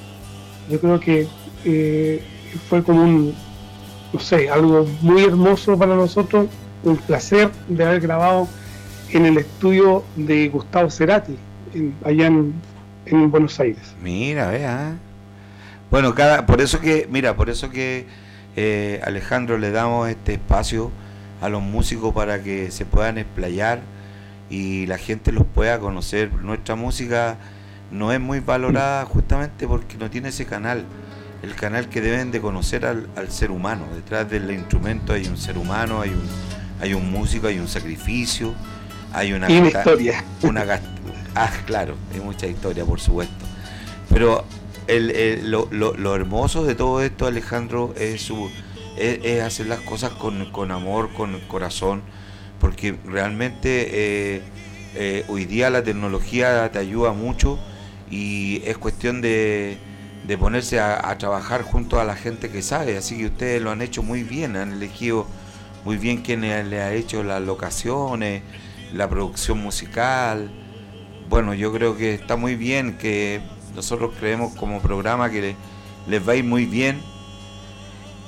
yo creo que eh, fue como un, no sé, algo muy hermoso para nosotros, un placer de haber grabado en el estudio de Gustavo Cerati, en- allá en Buenos Aires. Mira, vea. Bueno, cada, por eso que, mira, por eso que eh, Alejandro le damos este espacio a los músicos para que se puedan explayar y la gente los pueda conocer. Nuestra música no es muy valorada justamente porque no tiene ese canal, el canal que deben de conocer al, al ser humano. Detrás del instrumento hay un ser humano, hay un, hay un músico, hay un sacrificio, hay una Y una historia. una ah claro hay mucha historia por supuesto pero lo, hermoso de todo esto Alejandro es hacer las cosas con, amor con corazón porque realmente eh, eh, hoy día la tecnología te ayuda mucho y es cuestión de, ponerse a, trabajar junto a la gente que sabe así que ustedes lo han hecho muy bien han elegido muy bien quien le le ha hecho las locaciones la producción musical. Bueno, yo creo que está muy bien, que nosotros creemos como programa que le- les va a ir muy bien.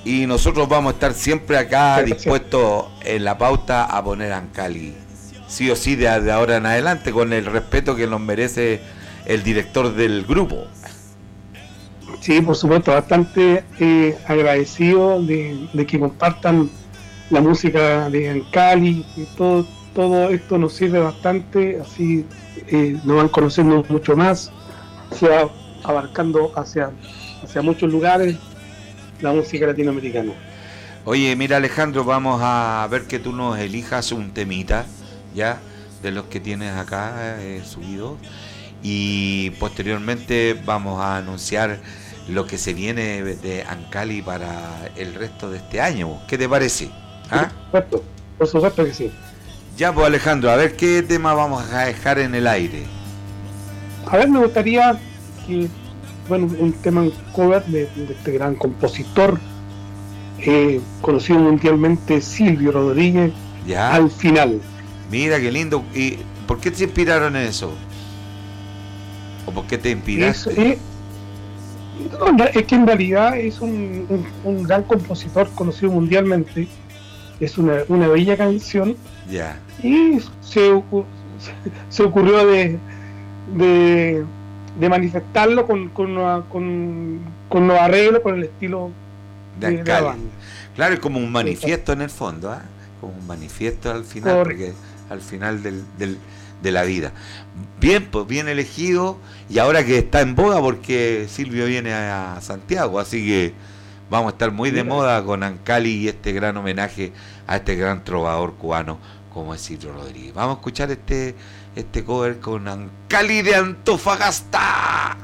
Y nosotros vamos a estar siempre acá Gracias. dispuestos en la pauta a poner a Ancali. Sí o sí, de, de ahora en adelante, con el respeto que nos merece el director del grupo. Sí, por supuesto, bastante eh, agradecido de, de que compartan la música de Ancali y todo, todo esto nos sirve bastante, así eh, nos van conociendo mucho más, se va abarcando hacia, hacia muchos lugares la música latinoamericana. Oye, mira Alejandro, vamos a ver que tú nos elijas un temita, ¿ya? De los que tienes acá eh, subidos. Y posteriormente vamos a anunciar lo que se viene de Ancali para el resto de este año. ¿Qué te parece? ¿Ah? Por supuesto, por supuesto que sí. Ya pues Alejandro, a ver qué tema vamos a dejar en el aire. A ver, me gustaría que, bueno, un tema en cover de, de este gran compositor, eh, conocido mundialmente, Silvio Rodríguez, ¿Ya? al final. Mira qué lindo. ¿Y por qué te inspiraron en eso? ¿O por qué te Es, inspiraste? eh, no, es que en realidad es un, un- un gran compositor conocido mundialmente, es una, una bella canción Ya. y se, se ocurrió de, de, de manifestarlo con, con, con, con los arreglos, con el estilo De de, la banda. Claro, es como un manifiesto en el fondo, ¿ah? Como un manifiesto al final, porque al final del, del- de la vida. Bien, pues bien elegido, y ahora que está en boda porque Silvio viene a Santiago, así que vamos a estar muy de moda con Ancali y este gran homenaje a este gran trovador cubano como es Silvio Rodríguez. Vamos a escuchar este, este cover con Ancali de Antofagasta.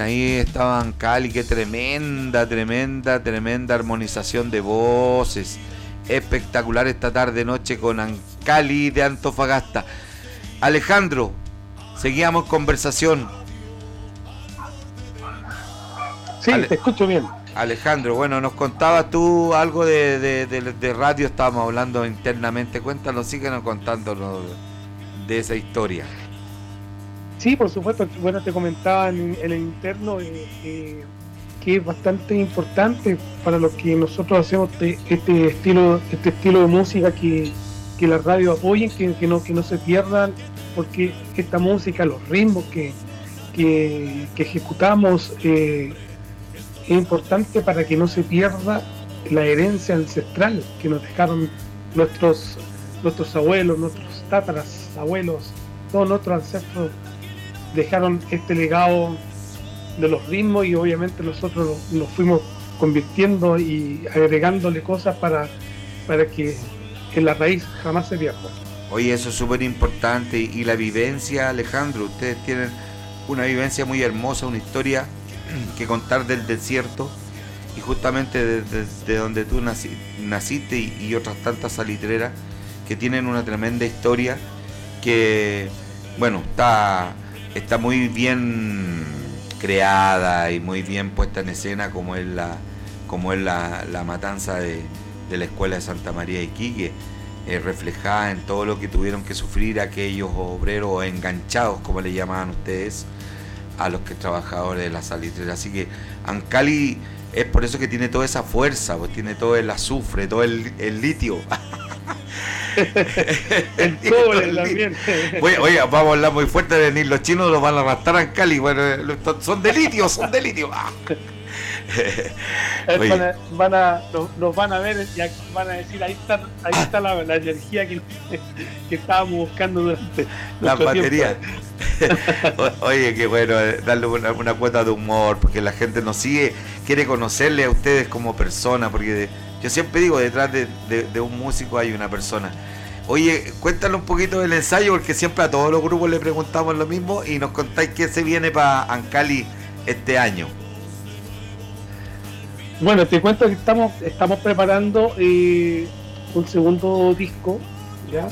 Bien, ahí estaban Cali, qué tremenda, tremenda, tremenda armonización de voces. Espectacular esta tarde noche con Ancali de Antofagasta. Alejandro, seguíamos conversación. Sí, Ale- te escucho bien. Alejandro, bueno, nos contabas tú algo de, de- de- de radio, estábamos hablando internamente. Cuéntanos, síguenos contándonos de esa historia. Sí, por supuesto. Bueno, te comentaba en, el interno eh, eh, que es bastante importante para lo que nosotros hacemos de- este estilo, este estilo de música que, que la radio apoyen, que, que no, que no se pierdan, porque esta música, los ritmos que, que, que ejecutamos eh, es importante para que no se pierda la herencia ancestral que nos dejaron nuestros nuestros abuelos, nuestros tátaras abuelos, todos nuestros ancestros dejaron este legado de los ritmos y obviamente nosotros nos fuimos convirtiendo y agregándole cosas para, para que en la raíz jamás se pierda. Oye, eso es súper importante. Y la vivencia, Alejandro, ustedes tienen una vivencia muy hermosa, una historia [CLEARS THROAT] que contar del desierto. Y justamente desde de, donde tú naci- naciste y, y otras tantas salitreras que tienen una tremenda historia que, bueno, está, está muy bien creada y muy bien puesta en escena como es la, como es la, matanza de, la escuela de Santa María de Iquique eh, reflejada en todo lo que tuvieron que sufrir aquellos obreros enganchados, como le llamaban ustedes, a los que trabajadores de la salitrera. Así que Ancali es por eso que tiene toda esa fuerza, pues tiene todo el azufre, todo el litio. [LAUGHS] [LAUGHS] El cobre también. Oye, oye, vamos a hablar muy fuerte de venir los chinos los van a arrastrar a Ancali. Bueno, eh, son de litio, son de litio. Ah. [LAUGHS] Oye. Van a, van a- nos van a ver y van a decir ahí está, ahí está la, la energía que, [LAUGHS] que estábamos buscando durante Las baterías. Oye, qué bueno eh, darle una, una cuota de humor, porque la gente nos sigue, quiere conocerle a ustedes como persona, porque yo siempre digo, detrás de, un músico hay una persona. Oye, cuéntanos un poquito del ensayo, porque siempre a todos los grupos le preguntamos lo mismo y nos contáis qué se viene para Ancali este año. Bueno, te cuento que estamos, estamos preparando eh, un segundo disco, ¿ya?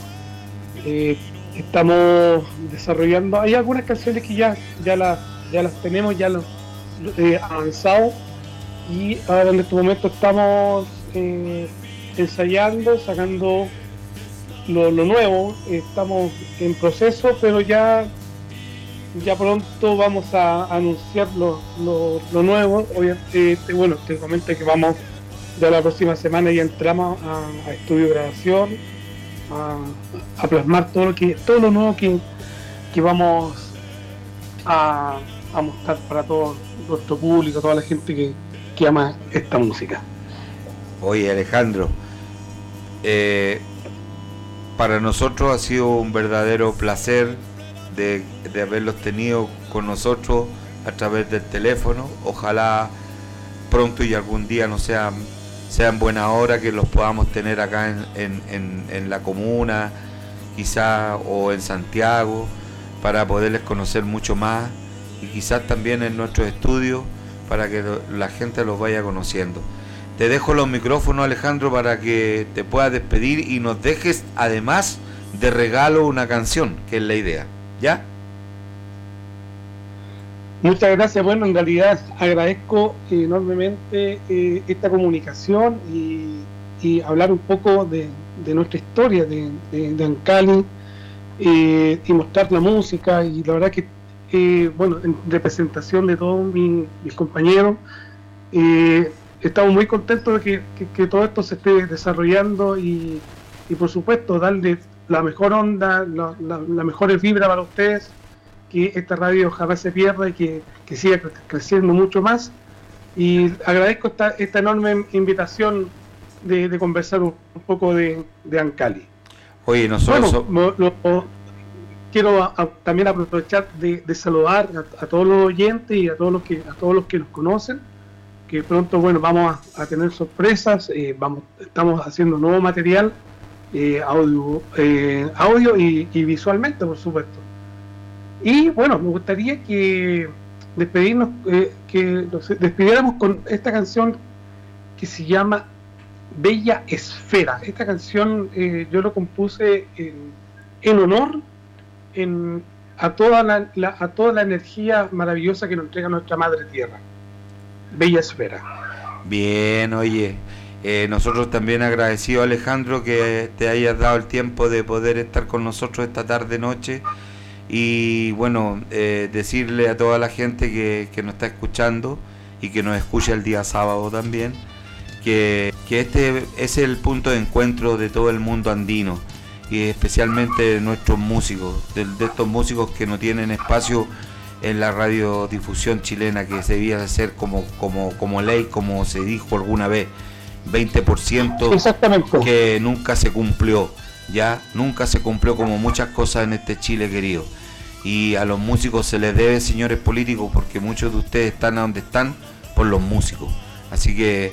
Eh, estamos desarrollando, hay algunas canciones que ya, ya, las, ya las tenemos, ya las eh, avanzado y ahora en este momento estamos eh, ensayando, sacando lo, nuevo, estamos en proceso, pero ya ya pronto vamos a anunciar lo, nuevo. Obviamente, este, bueno, te comento que vamos ya la próxima semana ya entramos a, estudio de grabación, a, plasmar todo lo que todo lo nuevo que, que vamos a, mostrar para todo nuestro público, toda la gente que ama esta música. Oye Alejandro, eh, para nosotros ha sido un verdadero placer de, haberlos tenido con nosotros a través del teléfono. Ojalá pronto y algún día no sean, sean buena hora que los podamos tener acá en, en- en- en la comuna, quizá o en Santiago, para poderles conocer mucho más y quizás también en nuestros estudios para que la gente los vaya conociendo. Te dejo los micrófonos Alejandro para que te puedas despedir y nos dejes además de regalo una canción, que es la idea. ¿Ya? Muchas gracias. Bueno, en realidad agradezco enormemente eh, esta comunicación y, hablar un poco de, nuestra historia de, Ancali eh, y mostrar la música. Y la verdad que, eh, bueno, en representación de todos mi- mis compañeros, estamos muy contentos de que, que- que todo esto se esté desarrollando y, y por supuesto, darle la mejor onda, la, la, la mejor vibra para ustedes que esta radio jamás se pierda y que, que siga cre- creciendo mucho más. Y agradezco esta, esta enorme invitación de, de conversar un, un poco de, de Ancali. Oye, nosotros... Bueno, lo- quiero a- a- también aprovechar de, de saludar a, a todos los oyentes y a todos los que a todos los que nos conocen, que pronto bueno vamos a, tener sorpresas, eh, vamos estamos haciendo nuevo material, eh, audio, eh, audio y, visualmente por supuesto. Y bueno, me gustaría que despedirnos, que nos despidiéramos con esta canción que se llama Bella Esfera. Esta canción yo lo compuse en, honor en, a, toda la- a toda la energía maravillosa que nos entrega nuestra Madre Tierra. Bella Esfera. Bien, oye. eh, nosotros también agradecido Alejandro que te hayas dado el tiempo de poder estar con nosotros esta tarde noche y bueno, eh, decirle a toda la gente que, que nos está escuchando y que nos escucha el día sábado también, que, que este es el punto de encuentro de todo el mundo andino y especialmente de nuestros músicos, de, de estos músicos que no tienen espacio en la radiodifusión chilena que se debía hacer como, como, como ley, como se dijo alguna vez, 20% Exactamente. que nunca se cumplió, ya nunca se cumplió como muchas cosas en este Chile querido. Y a los músicos se les debe, señores políticos, porque muchos de ustedes están a donde están por los músicos. Así que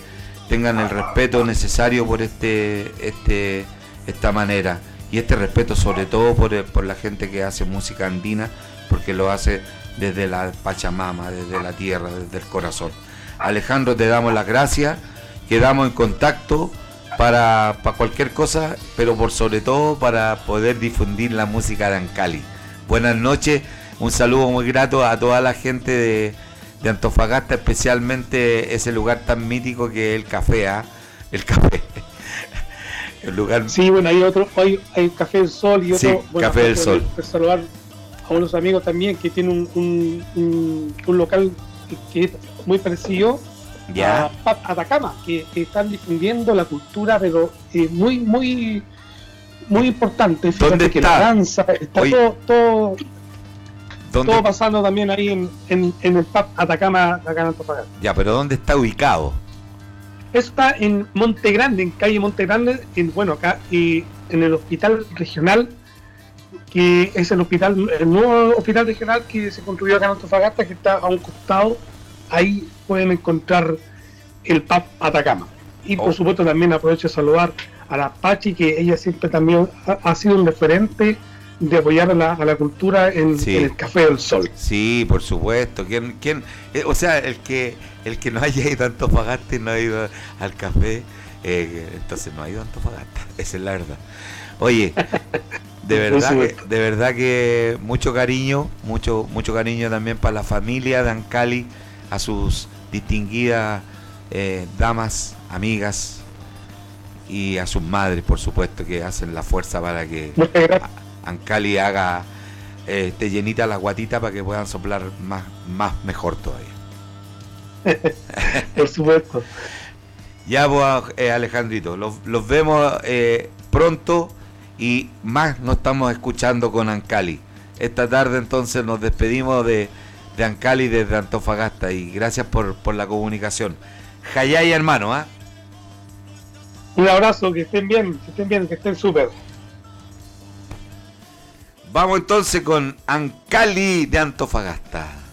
tengan el respeto necesario por este, este, esta manera. Y este respeto sobre todo por, por la gente que hace música andina, porque lo hace desde la Pachamama, desde la tierra, desde el corazón. Alejandro, te damos las gracias, quedamos en contacto para, para cualquier cosa, pero por sobre todo para poder difundir la música de Ancali. Buenas noches, un saludo muy grato a toda la gente de, de Antofagasta, especialmente ese lugar tan mítico que es el café, ¿ah? el café. [LAUGHS] El lugar Sí, bueno, hay otro, hay, hay Café del Sol y otro. Sí, bueno, Café del Sol. saludar a unos amigos también que tienen un, un, un- un local que es muy parecido ya. a Pap Atacama, que, que están difundiendo la cultura, pero eh, muy, muy, muy importante. Fíjate ¿Dónde que está? la danza, está todo, todo, ¿Dónde- todo pasando también ahí en, en, en el Pap Atacama, acá en Antofagasta. Ya, pero ¿dónde está ubicado? Eso está en Monte Grande, en calle Monte Grande, en, bueno, acá y en el hospital regional, que es el hospital, el nuevo hospital regional que se construyó acá en Antofagasta, que está a un costado, ahí pueden encontrar el PAP Atacama. Y por Oh. supuesto también aprovecho de saludar a la Pachi, que ella siempre también ha, ha sido un referente de apoyar a la, a la cultura en, Sí. en el Café del Sol. Sí, por supuesto. ¿Quién, quién, eh, o sea, el que el que no haya ido a Antofagasta y no ha ido al café, eh, entonces no ha ido a Antofagasta. [LAUGHS] Esa es la verdad. Oye, de verdad, que, supuesto. de verdad que mucho cariño, mucho mucho cariño también para la familia de Ancali, a sus distinguidas eh, damas, amigas y a sus madres, por supuesto, que hacen la fuerza para que. Ancali haga eh, te llenita la guatita para que puedan soplar más, más mejor todavía. [LAUGHS] Por supuesto. Ya pues, eh, Alejandrito, los, los vemos eh, pronto y más nos estamos escuchando con Ancali. Esta tarde entonces nos despedimos de, de Ancali desde Antofagasta y gracias por, por la comunicación. Jayay hermano, ¿ah? Un abrazo, que estén bien, que estén bien, que estén súper. Vamos entonces con Ancali de Antofagasta.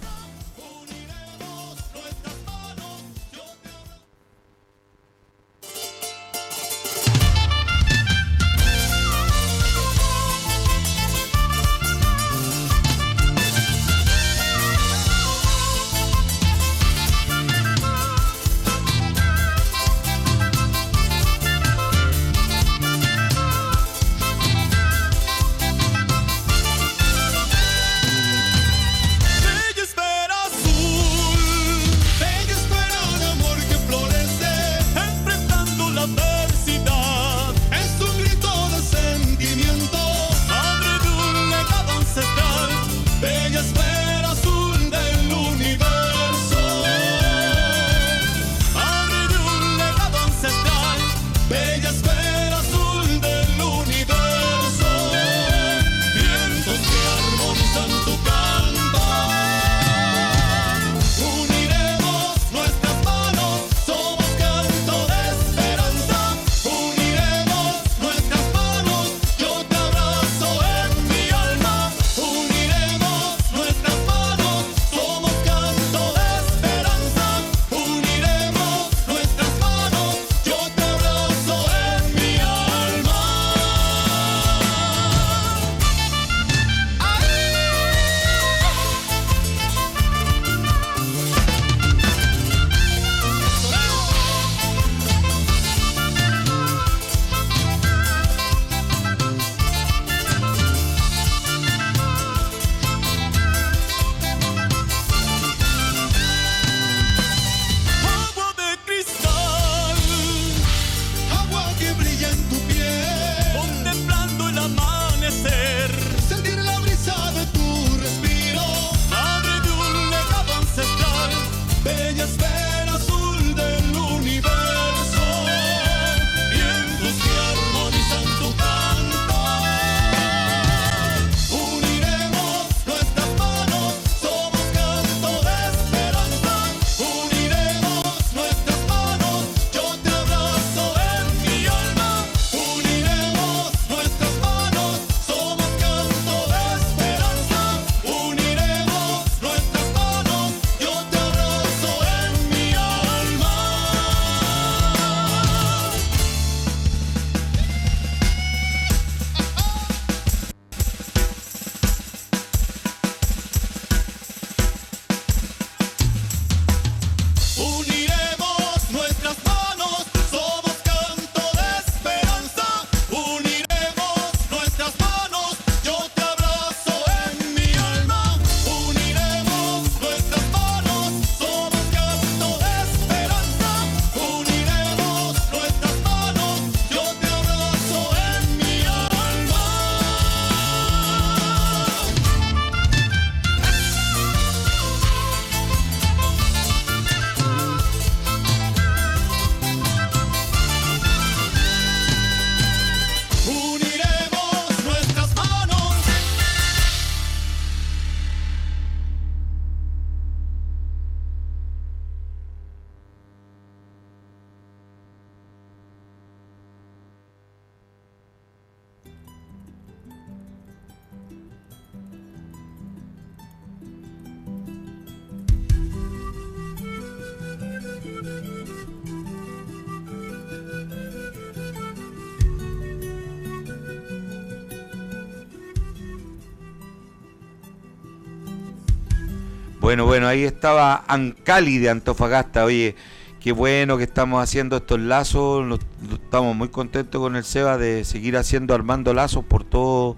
Ahí estaba Ancali de Antofagasta. Oye, qué bueno que estamos haciendo estos lazos. estamos muy contentos con el Seba de seguir haciendo Armando Lazos por todo,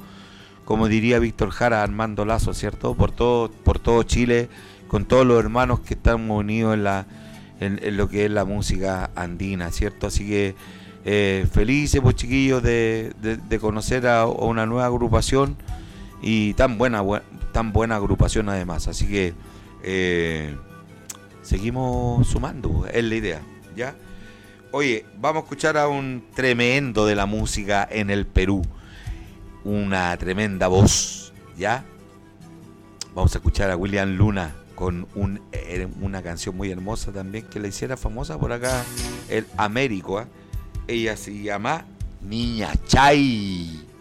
como diría Víctor Jara, Armando Lazos, ¿cierto? Por todo, por todo Chile, con todos los hermanos que estamos unidos en, lo que es la música andina, ¿cierto? Así que eh, felices, pues chiquillos, de, conocer a, una nueva agrupación y tan buena, tan buena agrupación además. Así que eh, seguimos sumando, es la idea, ¿ya? Oye, vamos a escuchar a un tremendo de la música en el Perú, una tremenda voz, ¿ya? Vamos a escuchar a William Luna con un, una canción muy hermosa también que le hiciera famosa por acá, el Américo. ¿ah? Ella se llama Niña Chay.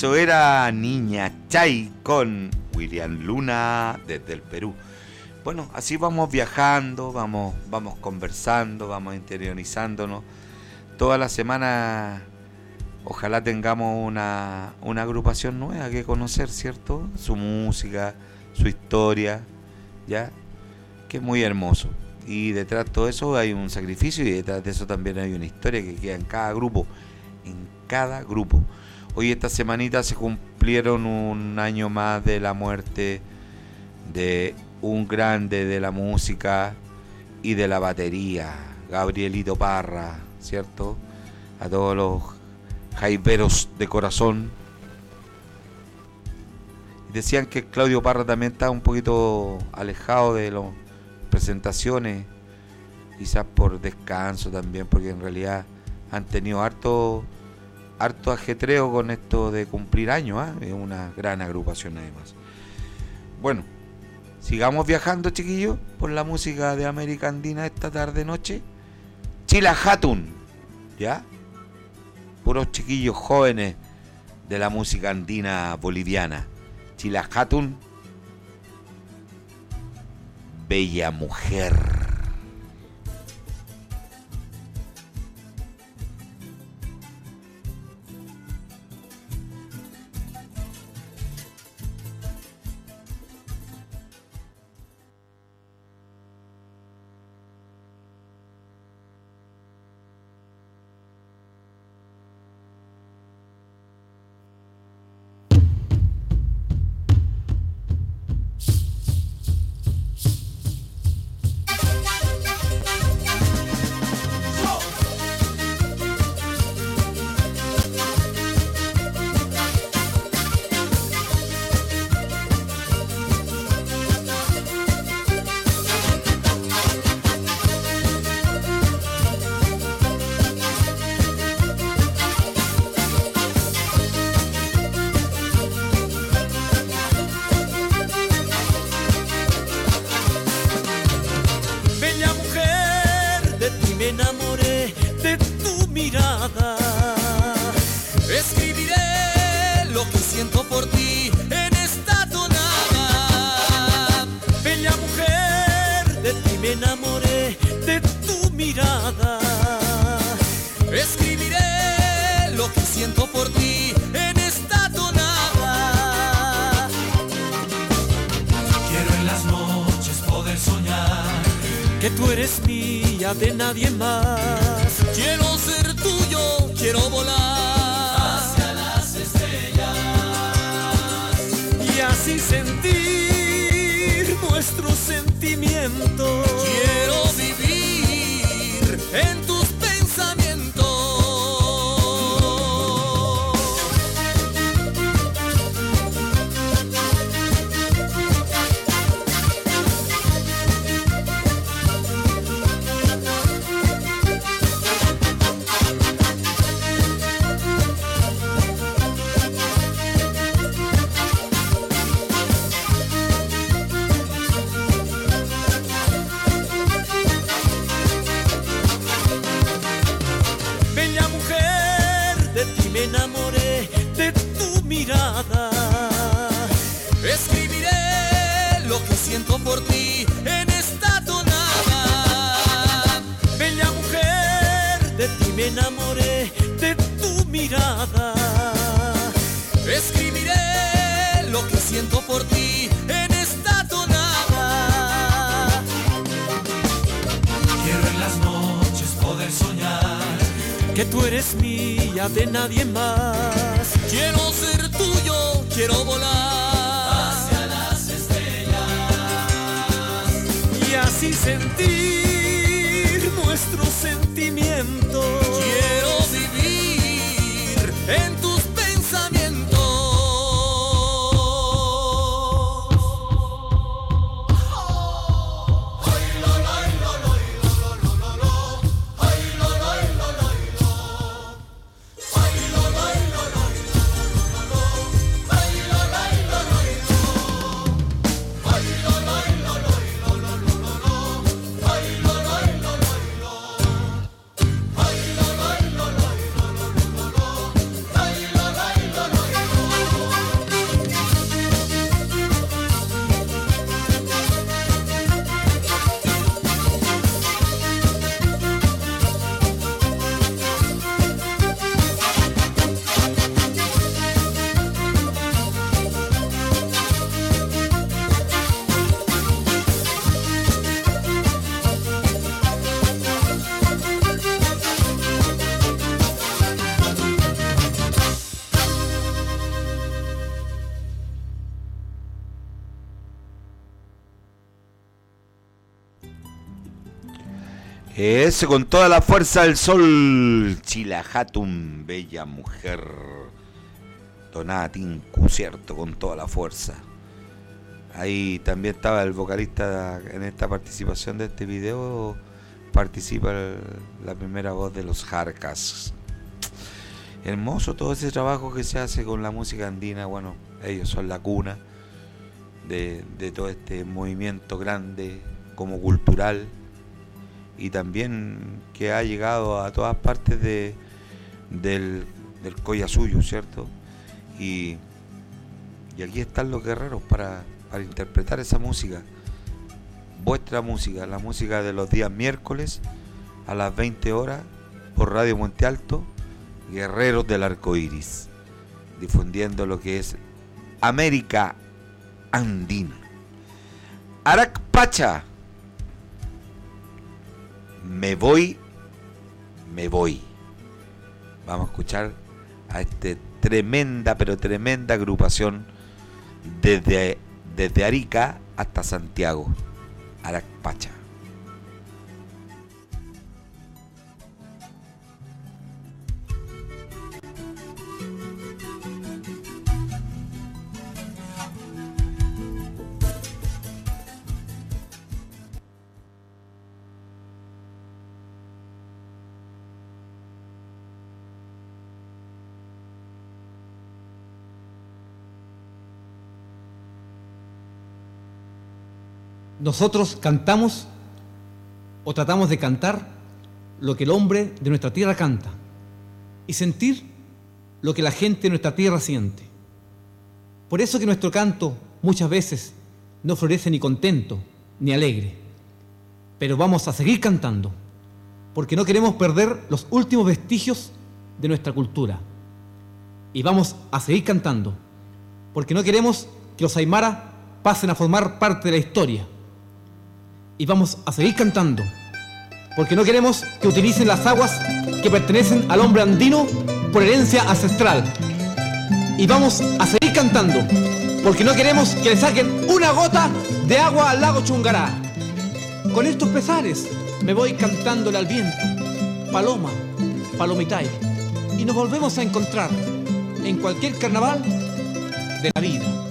Eso era Niña Chay con William Luna desde el Perú. Bueno, así vamos viajando, vamos, vamos conversando, vamos interiorizándonos. Toda la semana ojalá tengamos una, una agrupación nueva que conocer, ¿cierto? Su música, su historia, ¿ya? Que es muy hermoso. Y detrás de todo eso hay un sacrificio y detrás de eso también hay una historia que queda en cada grupo, en cada grupo. Hoy esta semanita se cumplieron un año más de la muerte de un grande de la música y de la batería, Gabrielito Parra, ¿cierto? A todos los jaiberos de corazón. Decían que Claudio Parra también está un poquito alejado de las presentaciones, quizás por descanso también, porque en realidad han tenido harto harto ajetreo con esto de cumplir años, ¿ah? es una gran agrupación además. Bueno, sigamos viajando chiquillos por la música de América Andina esta tarde noche. Chila Hatun, ¿ya? Puros chiquillos jóvenes de la música andina boliviana. Chila Hatun, Bella Mujer. Con toda la fuerza del sol. Chilajatum, bella mujer. Donatinku, cierto, con toda la fuerza. Ahí también estaba el vocalista en esta participación de este video. Participa la primera voz de los Jarcas. Hermoso todo ese trabajo que se hace con la música andina. Bueno, ellos son la cuna de, de todo este movimiento grande como cultural y también que ha llegado a todas partes de, del, del Coya Suyo, ¿cierto? Y, y aquí están los guerreros para, para interpretar esa música, vuestra música, la música de los días miércoles a las 20 horas por Radio Monte Alto, Guerreros del Arco Iris, difundiendo lo que es América Andina. Arac Pacha me voy, me voy. Vamos a escuchar a esta tremenda, pero tremenda agrupación desde, desde Arica hasta Santiago, Aracpacha. Nosotros cantamos o tratamos de cantar lo que el hombre de nuestra tierra canta y sentir lo que la gente de nuestra tierra siente. Por eso que nuestro canto muchas veces no florece ni contento ni alegre. Pero vamos a seguir cantando, porque no queremos perder los últimos vestigios de nuestra cultura. Y vamos a seguir cantando, porque no queremos que los Aymara pasen a formar parte de la historia y vamos a seguir cantando, porque no queremos que utilicen las aguas que pertenecen al hombre andino por herencia ancestral. Y vamos a seguir cantando, porque no queremos que le saquen una gota de agua al lago Chungará. Con estos pesares me voy cantándole al viento, paloma, palomitay, y nos volvemos a encontrar en cualquier carnaval de la vida.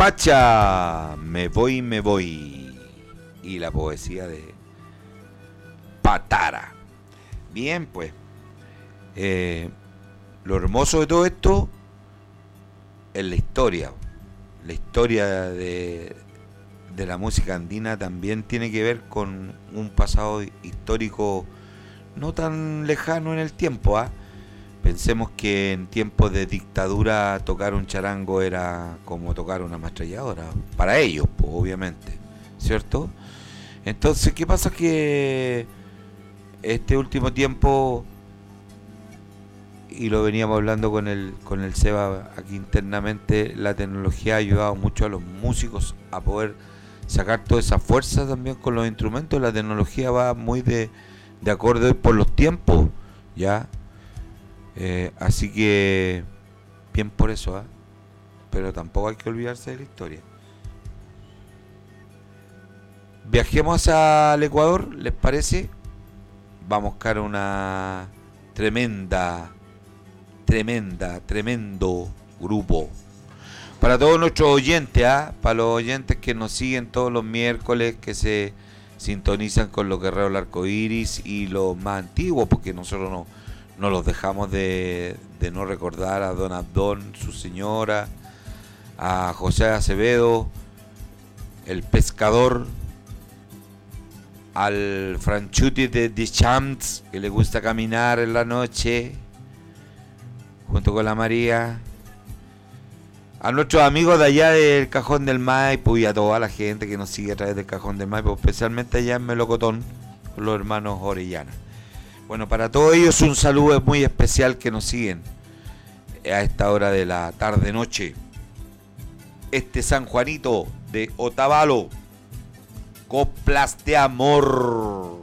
Pacha, me voy, me voy. Y la poesía de Patara. Bien, pues. Eh, lo hermoso de todo esto es la historia. La historia de, de la música andina también tiene que ver con un pasado histórico no tan lejano en el tiempo. ¿ah? Pensemos que en tiempos de dictadura tocar un charango era como tocar una mastralladora, para ellos, pues, obviamente, ¿cierto? Entonces, ¿qué pasa? Que este último tiempo, y lo veníamos hablando con el, con el Seba aquí internamente, la tecnología ha ayudado mucho a los músicos a poder sacar toda esa fuerza también con los instrumentos. La tecnología va muy de, de acuerdo por los tiempos, ¿ya? Eh, así que, bien por eso, ¿ah? pero tampoco hay que olvidarse de la historia. Viajemos al Ecuador, ¿les parece? Vamos a buscar una tremenda, tremenda, tremendo grupo. Para todos nuestros oyentes, ¿ah? para los oyentes que nos siguen todos los miércoles, que se sintonizan con los guerreros del arco iris y los más antiguos, porque nosotros no, no los dejamos de, no recordar a Don Abdón, su señora, a José Acevedo, el pescador, al Franchuti de Deschamps, que le gusta caminar en la noche, junto con la María, a nuestros amigos de allá del Cajón del Maipo y a toda la gente que nos sigue a través del Cajón del Maipo, especialmente allá en Melocotón, los hermanos Orellana. Bueno, para todos ellos un saludo muy especial que nos siguen a esta hora de la tarde-noche. Este San Juanito de Otavalo, coplas de amor.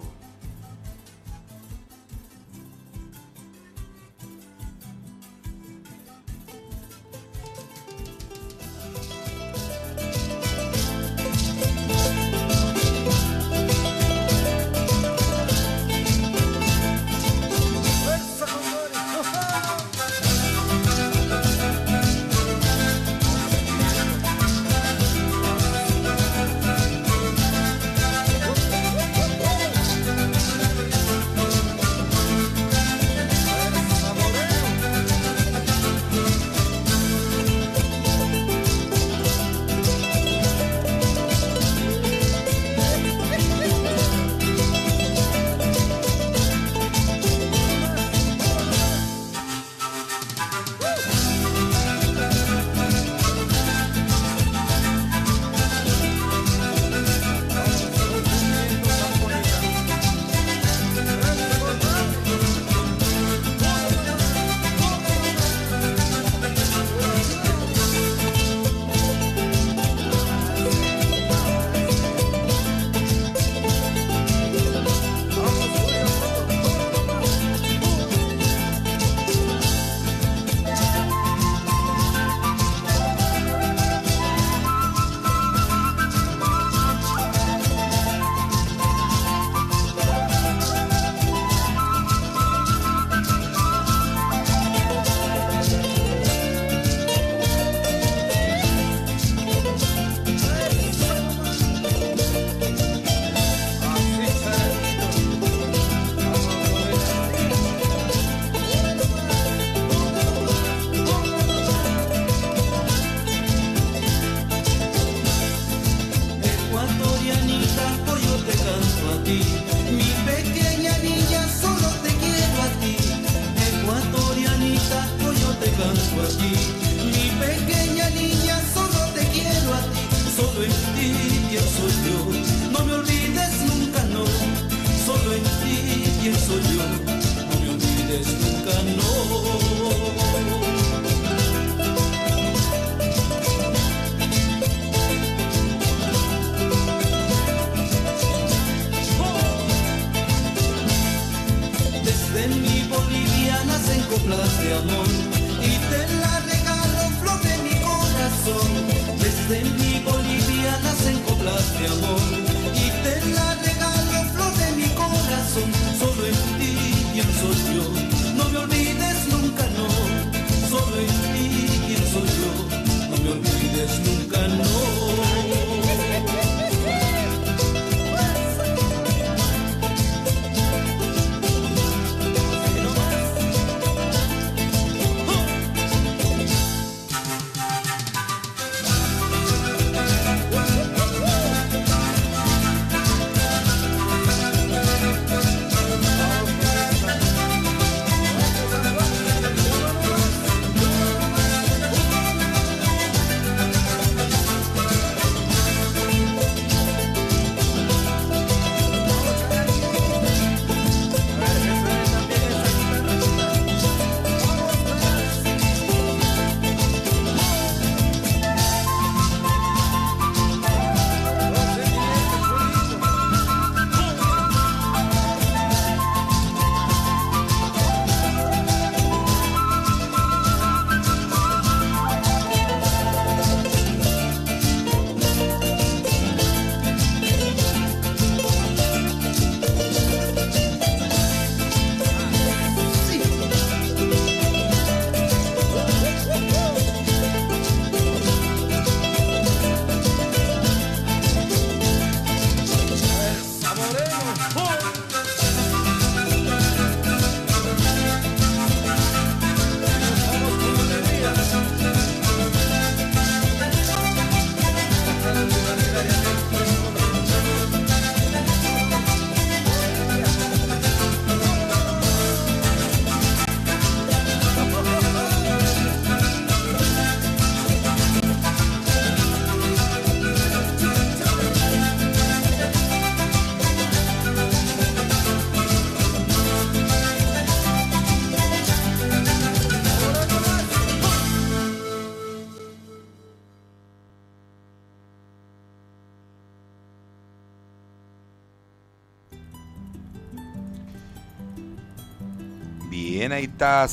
Ahí está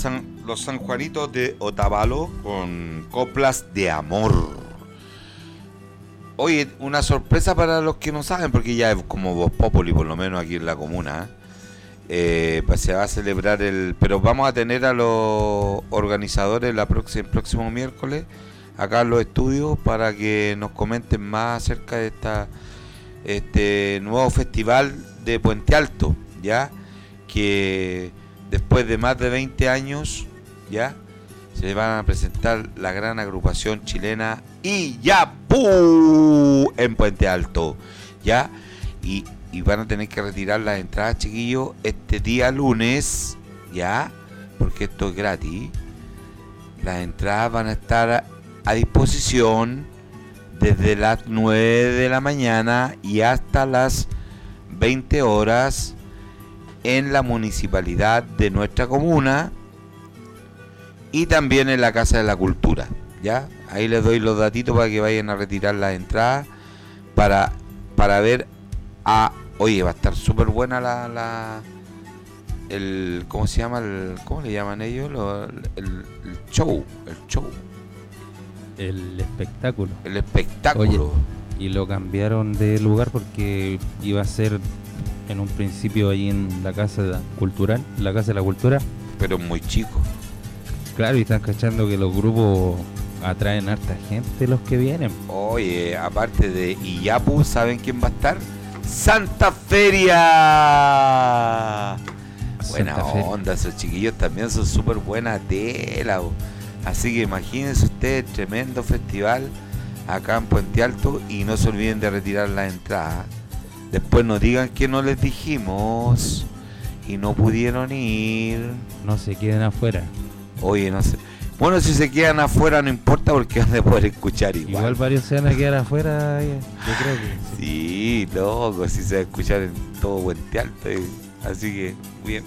los San Juanitos de Otavalo con coplas de amor. Oye, una sorpresa para los que no saben, porque ya es como Voz Populi, por lo menos aquí en la comuna. ¿eh? Eh, pues se va a celebrar el. Pero vamos a tener a los organizadores la próxima, el próximo miércoles acá en los estudios para que nos comenten más acerca de esta este nuevo festival de Puente Alto, ¿ya? Que después de más de 20 años, ¿ya? Se van a presentar la gran agrupación chilena Iyapu en Puente Alto, ¿ya? Y, y van a tener que retirar las entradas, chiquillos, este día lunes, ¿ya? Porque esto es gratis. Las entradas van a estar a disposición desde las 9 de la mañana y hasta las 20 horas en la municipalidad de nuestra comuna y también en la Casa de la Cultura. ¿ya? Ahí les doy los datitos para que vayan a retirar las entradas para, para ver a... Oye, va a estar súper buena la, la... El, ¿Cómo se llama? El, ¿Cómo le llaman ellos? Lo- el, el show. El show. El espectáculo. El espectáculo. Y lo cambiaron de lugar porque iba a ser en un principio ahí en la casa cultural, la casa de la cultura. Pero muy chico. Claro, y están cachando que los grupos atraen harta gente los que vienen. Oye, aparte de Iyapu, ¿saben quién va a estar? Santa Feria. Buena Santa Feria. onda, esos chiquillos también son súper buena tela. bo. Así que imagínense ustedes, tremendo festival acá en Puente Alto y no se olviden de retirar la entrada. Después no digan que no les dijimos y no pudieron ir. No se queden afuera. Oye, no sé. Bueno, si se quedan afuera no importa porque van a poder escuchar igual. Igual varios se van a quedar afuera, eh, yo [LAUGHS] creo que. Sí, loco, sí se va a escuchar en todo Puente Alto. eh. Así que, bien.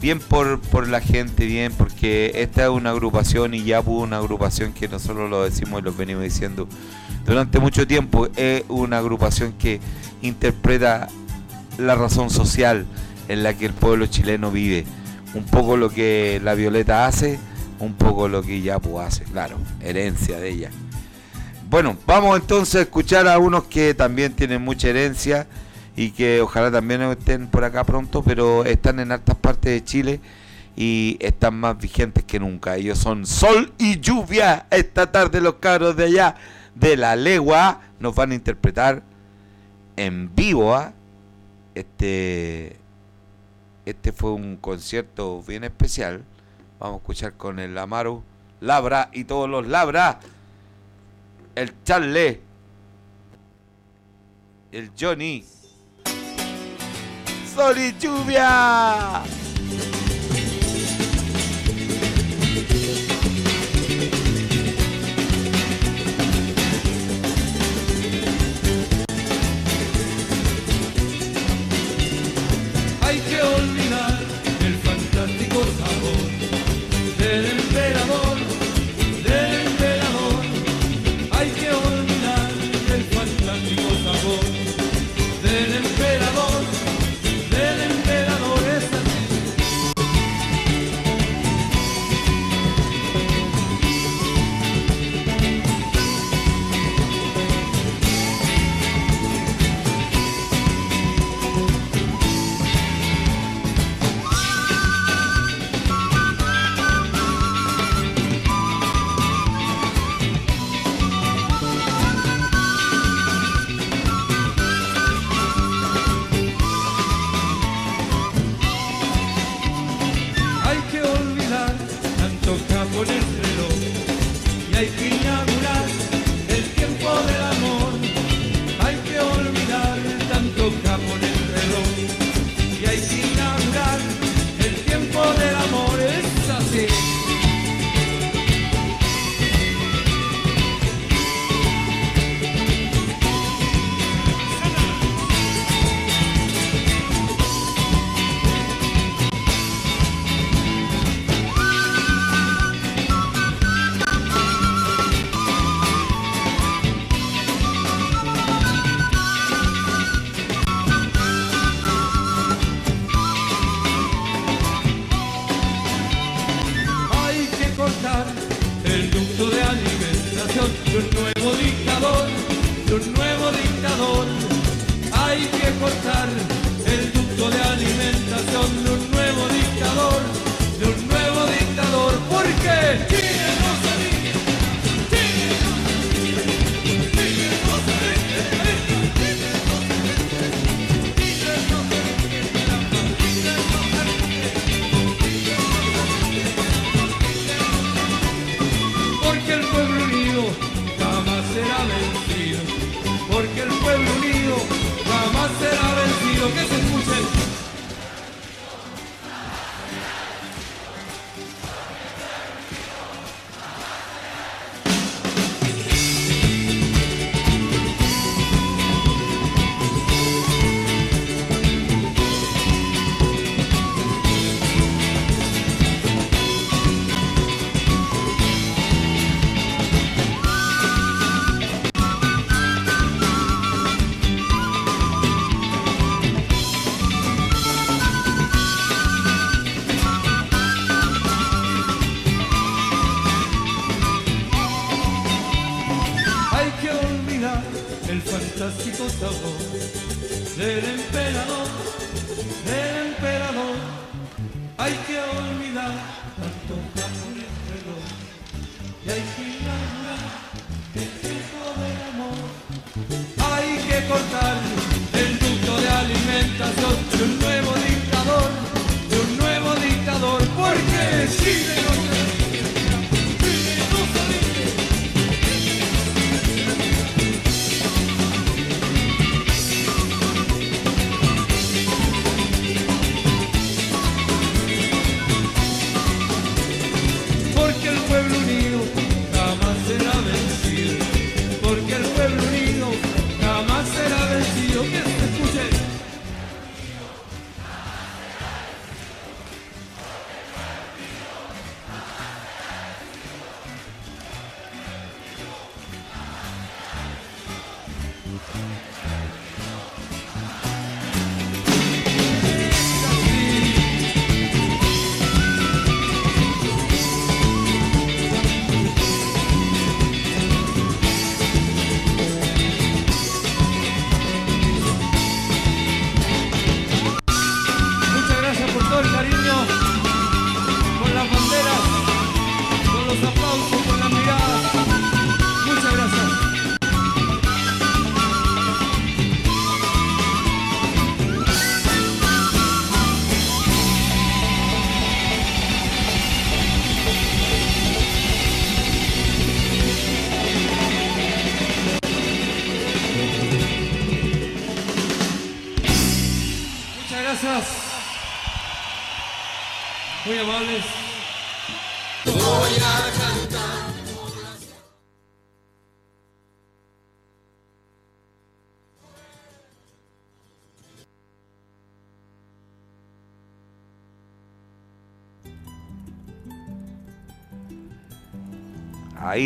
Bien por, por la gente, bien, porque esta es una agrupación y ya hubo una agrupación que nosotros lo decimos y lo venimos diciendo durante mucho tiempo. Es una agrupación que interpreta la razón social en la que el pueblo chileno vive. Un poco lo que la Violeta hace, un poco lo que Yapu hace, claro, herencia de ella. Bueno, vamos entonces a escuchar a unos que también tienen mucha herencia y que ojalá también estén por acá pronto, pero están en altas partes de Chile y están más vigentes que nunca. Ellos son Sol y Lluvia. Esta tarde los cabros de allá de la legua nos van a interpretar en vivo. ¿ah? Este, este fue un concierto bien especial. Vamos a escuchar con el Amaro, Labra y todos los Labra. El Charle. El Johnny. Sol y lluvia.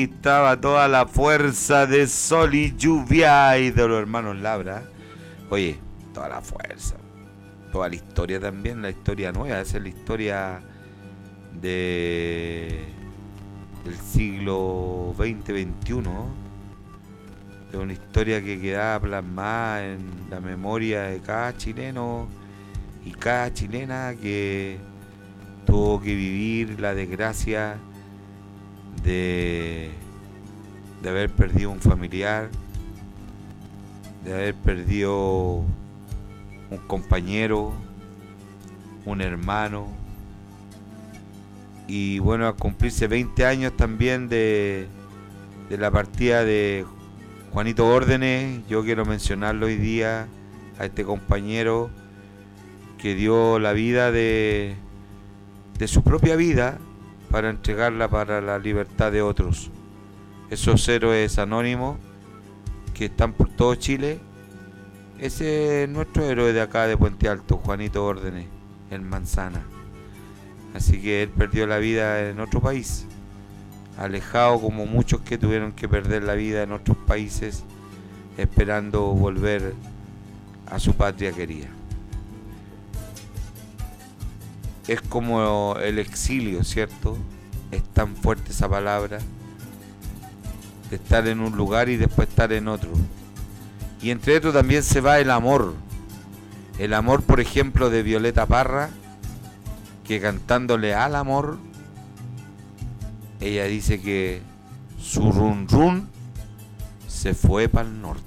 Estaba toda la fuerza de sol y lluvia y de los hermanos Labra. Oye, toda la fuerza. Toda la historia también, la historia nueva. Esa es la historia de del siglo XX-XXI. Es una historia que queda plasmada en la memoria de cada chileno y cada chilena que tuvo que vivir la desgracia de, haber perdido un familiar, de haber perdido un compañero, un hermano. Y bueno, a cumplirse 20 años también de, la partida de Juanito Órdenes, yo quiero mencionarlo hoy día a este compañero que dio la vida de su propia vida para entregarla para la libertad de otros. Esos héroes anónimos que están por todo Chile, ese es nuestro héroe de acá de Puente Alto, Juanito Órdenes, el Manzana. Así que él perdió la vida en otro país, alejado como muchos que tuvieron que perder la vida en otros países, esperando volver a su patria querida. es como el exilio, ¿cierto? Es tan fuerte esa palabra de estar en un lugar y después estar en otro. Y entre otros también se va el amor. El amor, por ejemplo, de Violeta Parra, que cantándole al amor, ella dice que su run run se fue para el norte.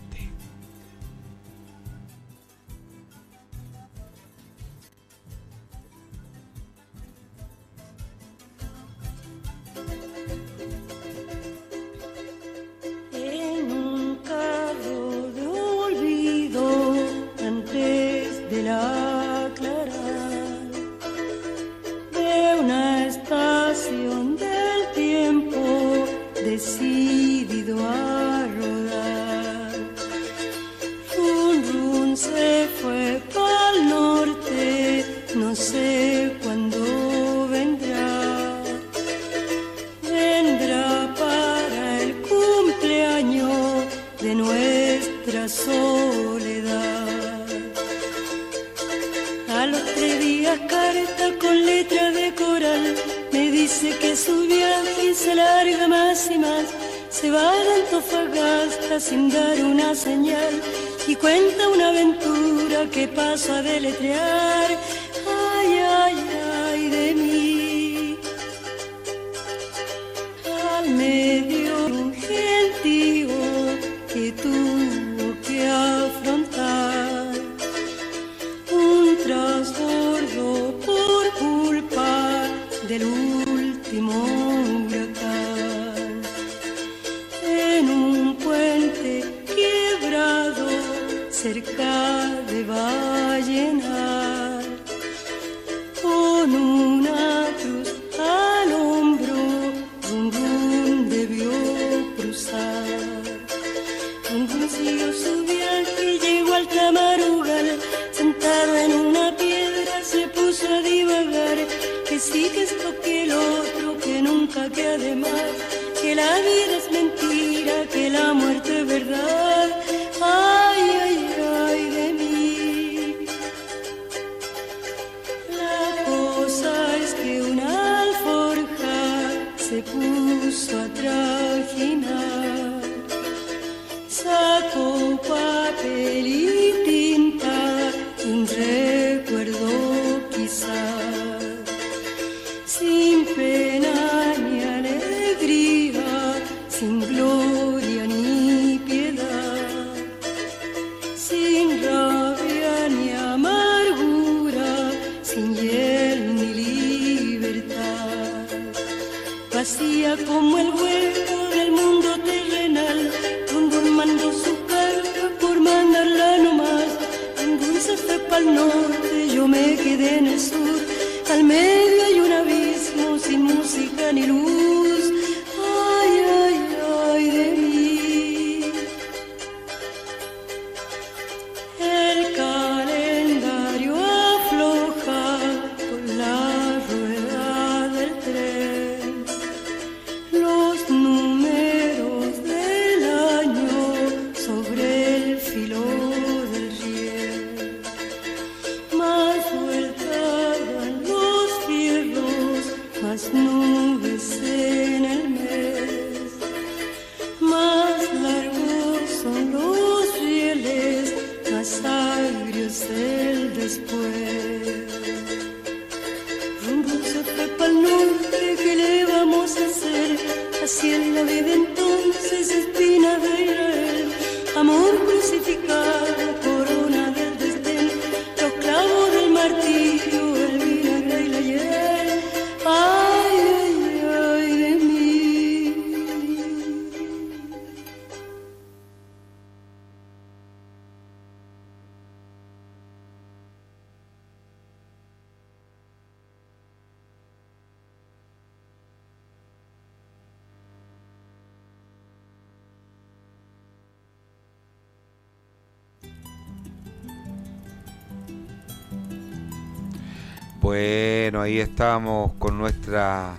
Bueno, ahí estamos con nuestra,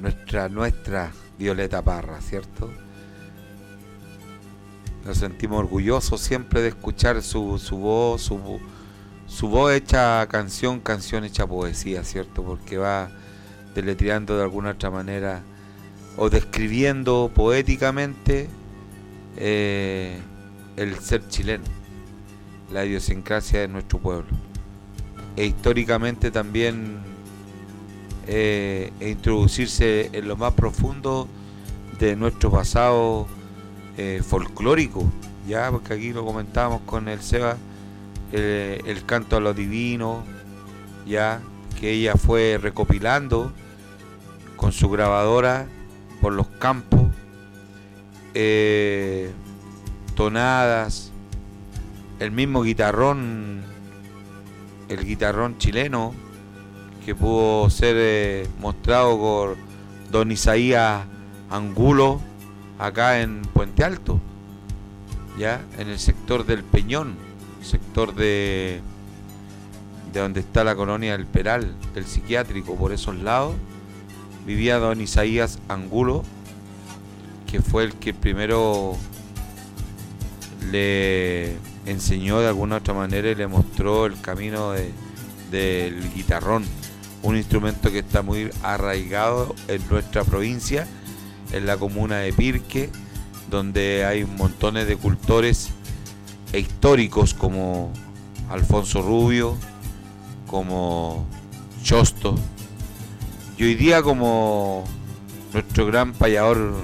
nuestra, nuestra Violeta Parra, ¿cierto? Nos sentimos orgullosos siempre de escuchar su, su voz, su, su voz hecha canción, canción hecha poesía, ¿cierto? Porque va deletreando de alguna otra manera o describiendo poéticamente eh, el ser chileno, la idiosincrasia de nuestro pueblo. E históricamente también eh, e introducirse en lo más profundo de nuestro pasado eh, folclórico, ya porque aquí lo comentábamos con el Seba, el canto a lo divino, ya que ella fue recopilando con su grabadora por los campos, eh, tonadas, el mismo guitarrón, el guitarrón chileno que pudo ser eh, mostrado por don Isaías Angulo acá en Puente Alto, ya en el sector del Peñón, sector de de donde está la colonia del Peral, del psiquiátrico, por esos lados, vivía don Isaías Angulo, que fue el que primero le enseñó de alguna otra manera y le mostró el camino del guitarrón, un instrumento que está muy arraigado en nuestra provincia, en la comuna de Pirque, donde hay montones de cultores e históricos como Alfonso Rubio, como Chosto, y hoy día como nuestro gran payador,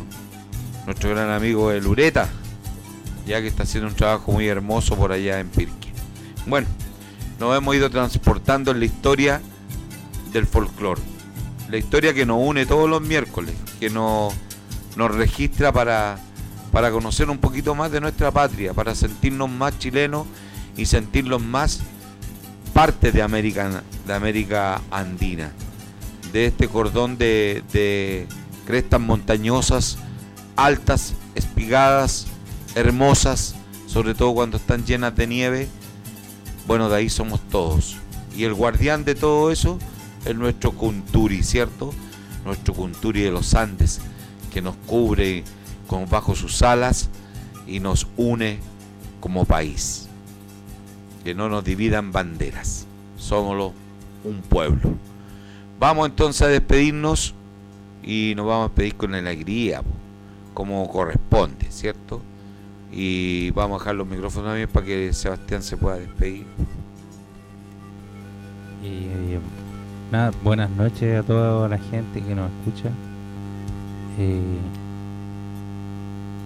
nuestro gran amigo el Ureta, ya que está haciendo un trabajo muy hermoso por allá en Pirque. Bueno, nos hemos ido transportando en la historia del folclore, la historia que nos une todos los miércoles, que nos, nos registra para, para conocer un poquito más de nuestra patria, para sentirnos más chilenos y sentirnos más parte de América, de América Andina, de este cordón de, crestas montañosas, altas, espigadas, hermosas, sobre todo cuando están llenas de nieve. Bueno, de ahí somos todos. Y el guardián de todo eso es nuestro Kunturi, ¿cierto? Nuestro Kunturi de los Andes, que nos cubre con, bajo sus alas y nos une como país que no nos dividan banderas. Somos un pueblo. Vamos entonces a despedirnos y nos vamos a despedir con alegría, como corresponde, ¿cierto? Y vamos a dejar los micrófonos también para que Sebastián se pueda despedir. Y, nada, buenas noches a toda la gente que nos escucha. Eh,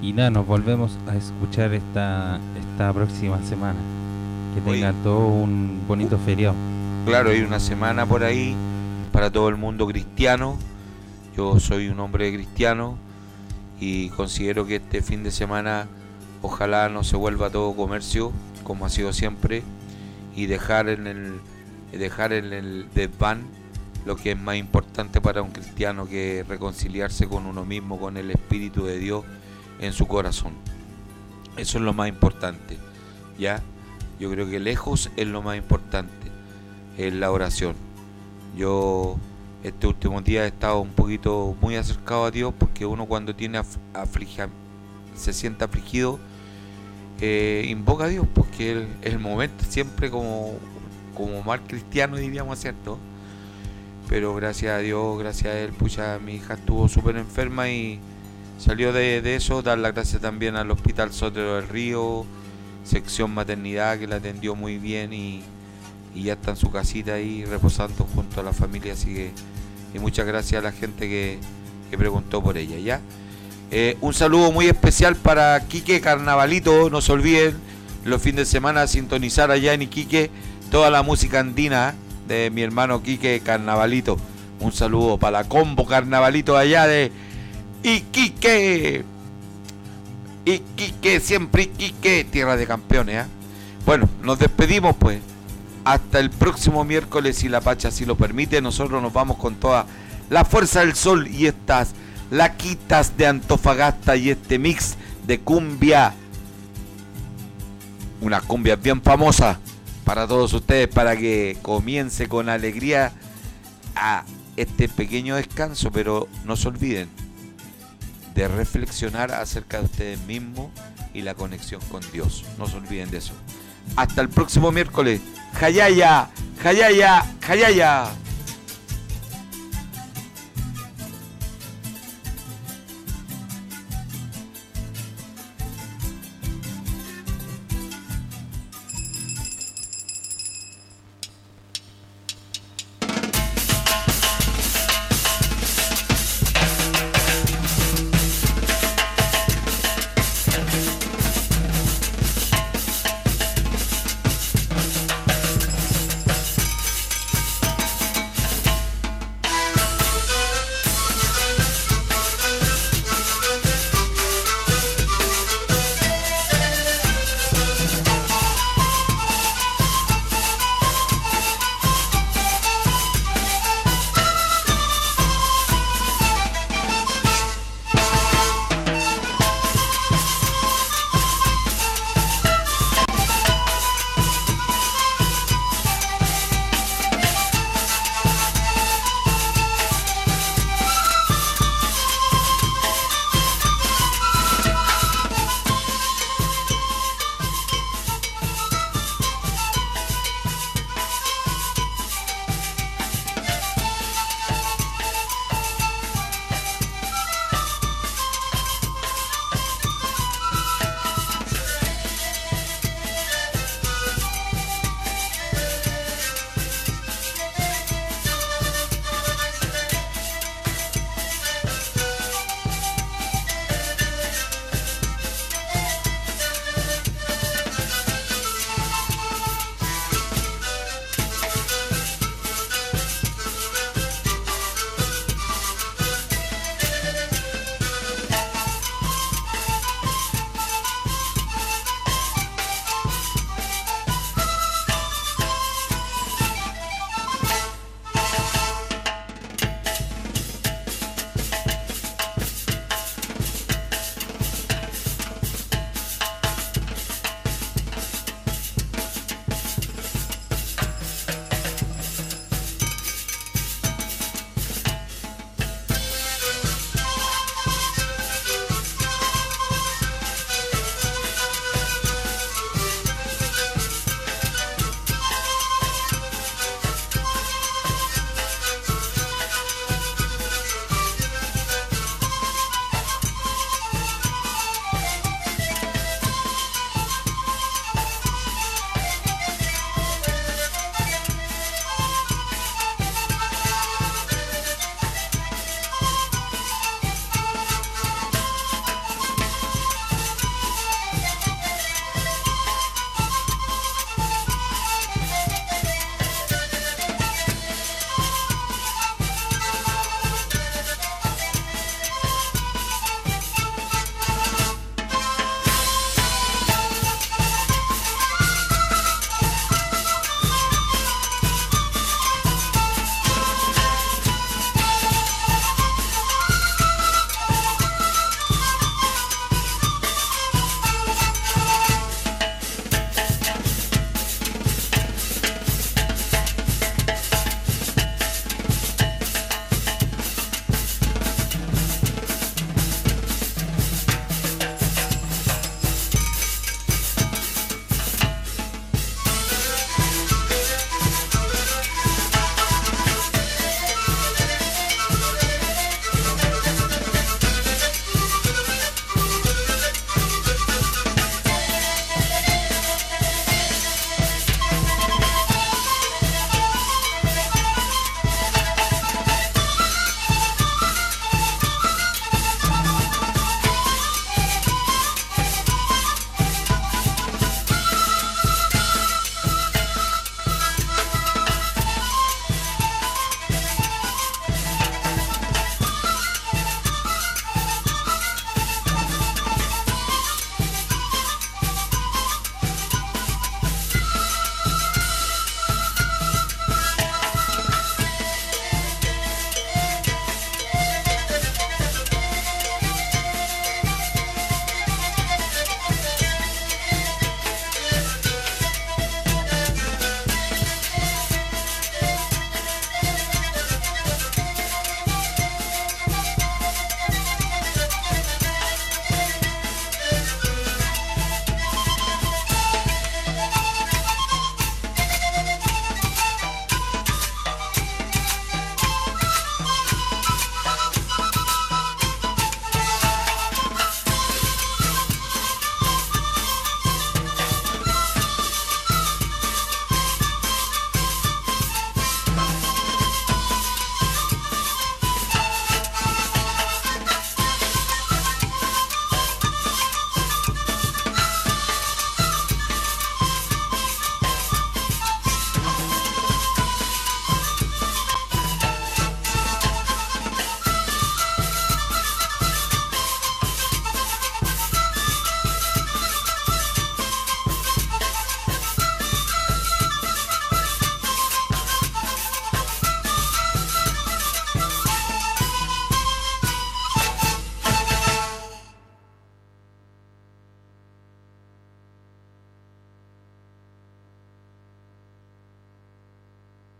y nada, nos volvemos a escuchar esta, esta próxima semana. Que tenga todo un bonito feriado. Claro, hay una semana por ahí para todo el mundo cristiano. Yo soy un hombre cristiano y considero que este fin de semana ojalá no se vuelva todo comercio como ha sido siempre y dejar en el dejar en el desván lo que es más importante para un cristiano que reconciliarse con uno mismo, con el Espíritu de Dios en su corazón. Eso es lo más importante. ¿Ya? Yo creo que lejos es lo más importante, es la oración. Yo este último día he estado un poquito muy acercado a Dios porque uno cuando tiene aflige, se siente afligido, eh, invoca a Dios porque es el momento siempre como, como mal cristiano diríamos, ¿cierto? Pero gracias a Dios, gracias a Él, pucha, mi hija estuvo súper enferma y salió de, eso, dar las gracias también al Hospital Sotero del Río, sección maternidad que la atendió muy bien y, ya está en su casita ahí reposando junto a la familia, así que y muchas gracias a la gente que, preguntó por ella, ¿ya? Eh, un saludo muy especial para Quique Carnavalito, no se olviden los fines de semana sintonizar allá en Iquique toda la música andina de mi hermano Quique Carnavalito. Un saludo para la combo Carnavalito allá de Iquique. Iquique, siempre Iquique, tierra de campeones. ¿eh? Bueno, nos despedimos pues. Hasta el próximo miércoles, si la Pacha así lo permite. Nosotros nos vamos con toda la fuerza del sol y estas laquitas de Antofagasta y este mix de cumbia. Una cumbia bien famosa para todos ustedes, para que comience con alegría a este pequeño descanso, pero no se olviden, de reflexionar acerca de ustedes mismos y la conexión con Dios. No se olviden de eso. Hasta el próximo miércoles. Jayaya, Jayaya, Jayaya.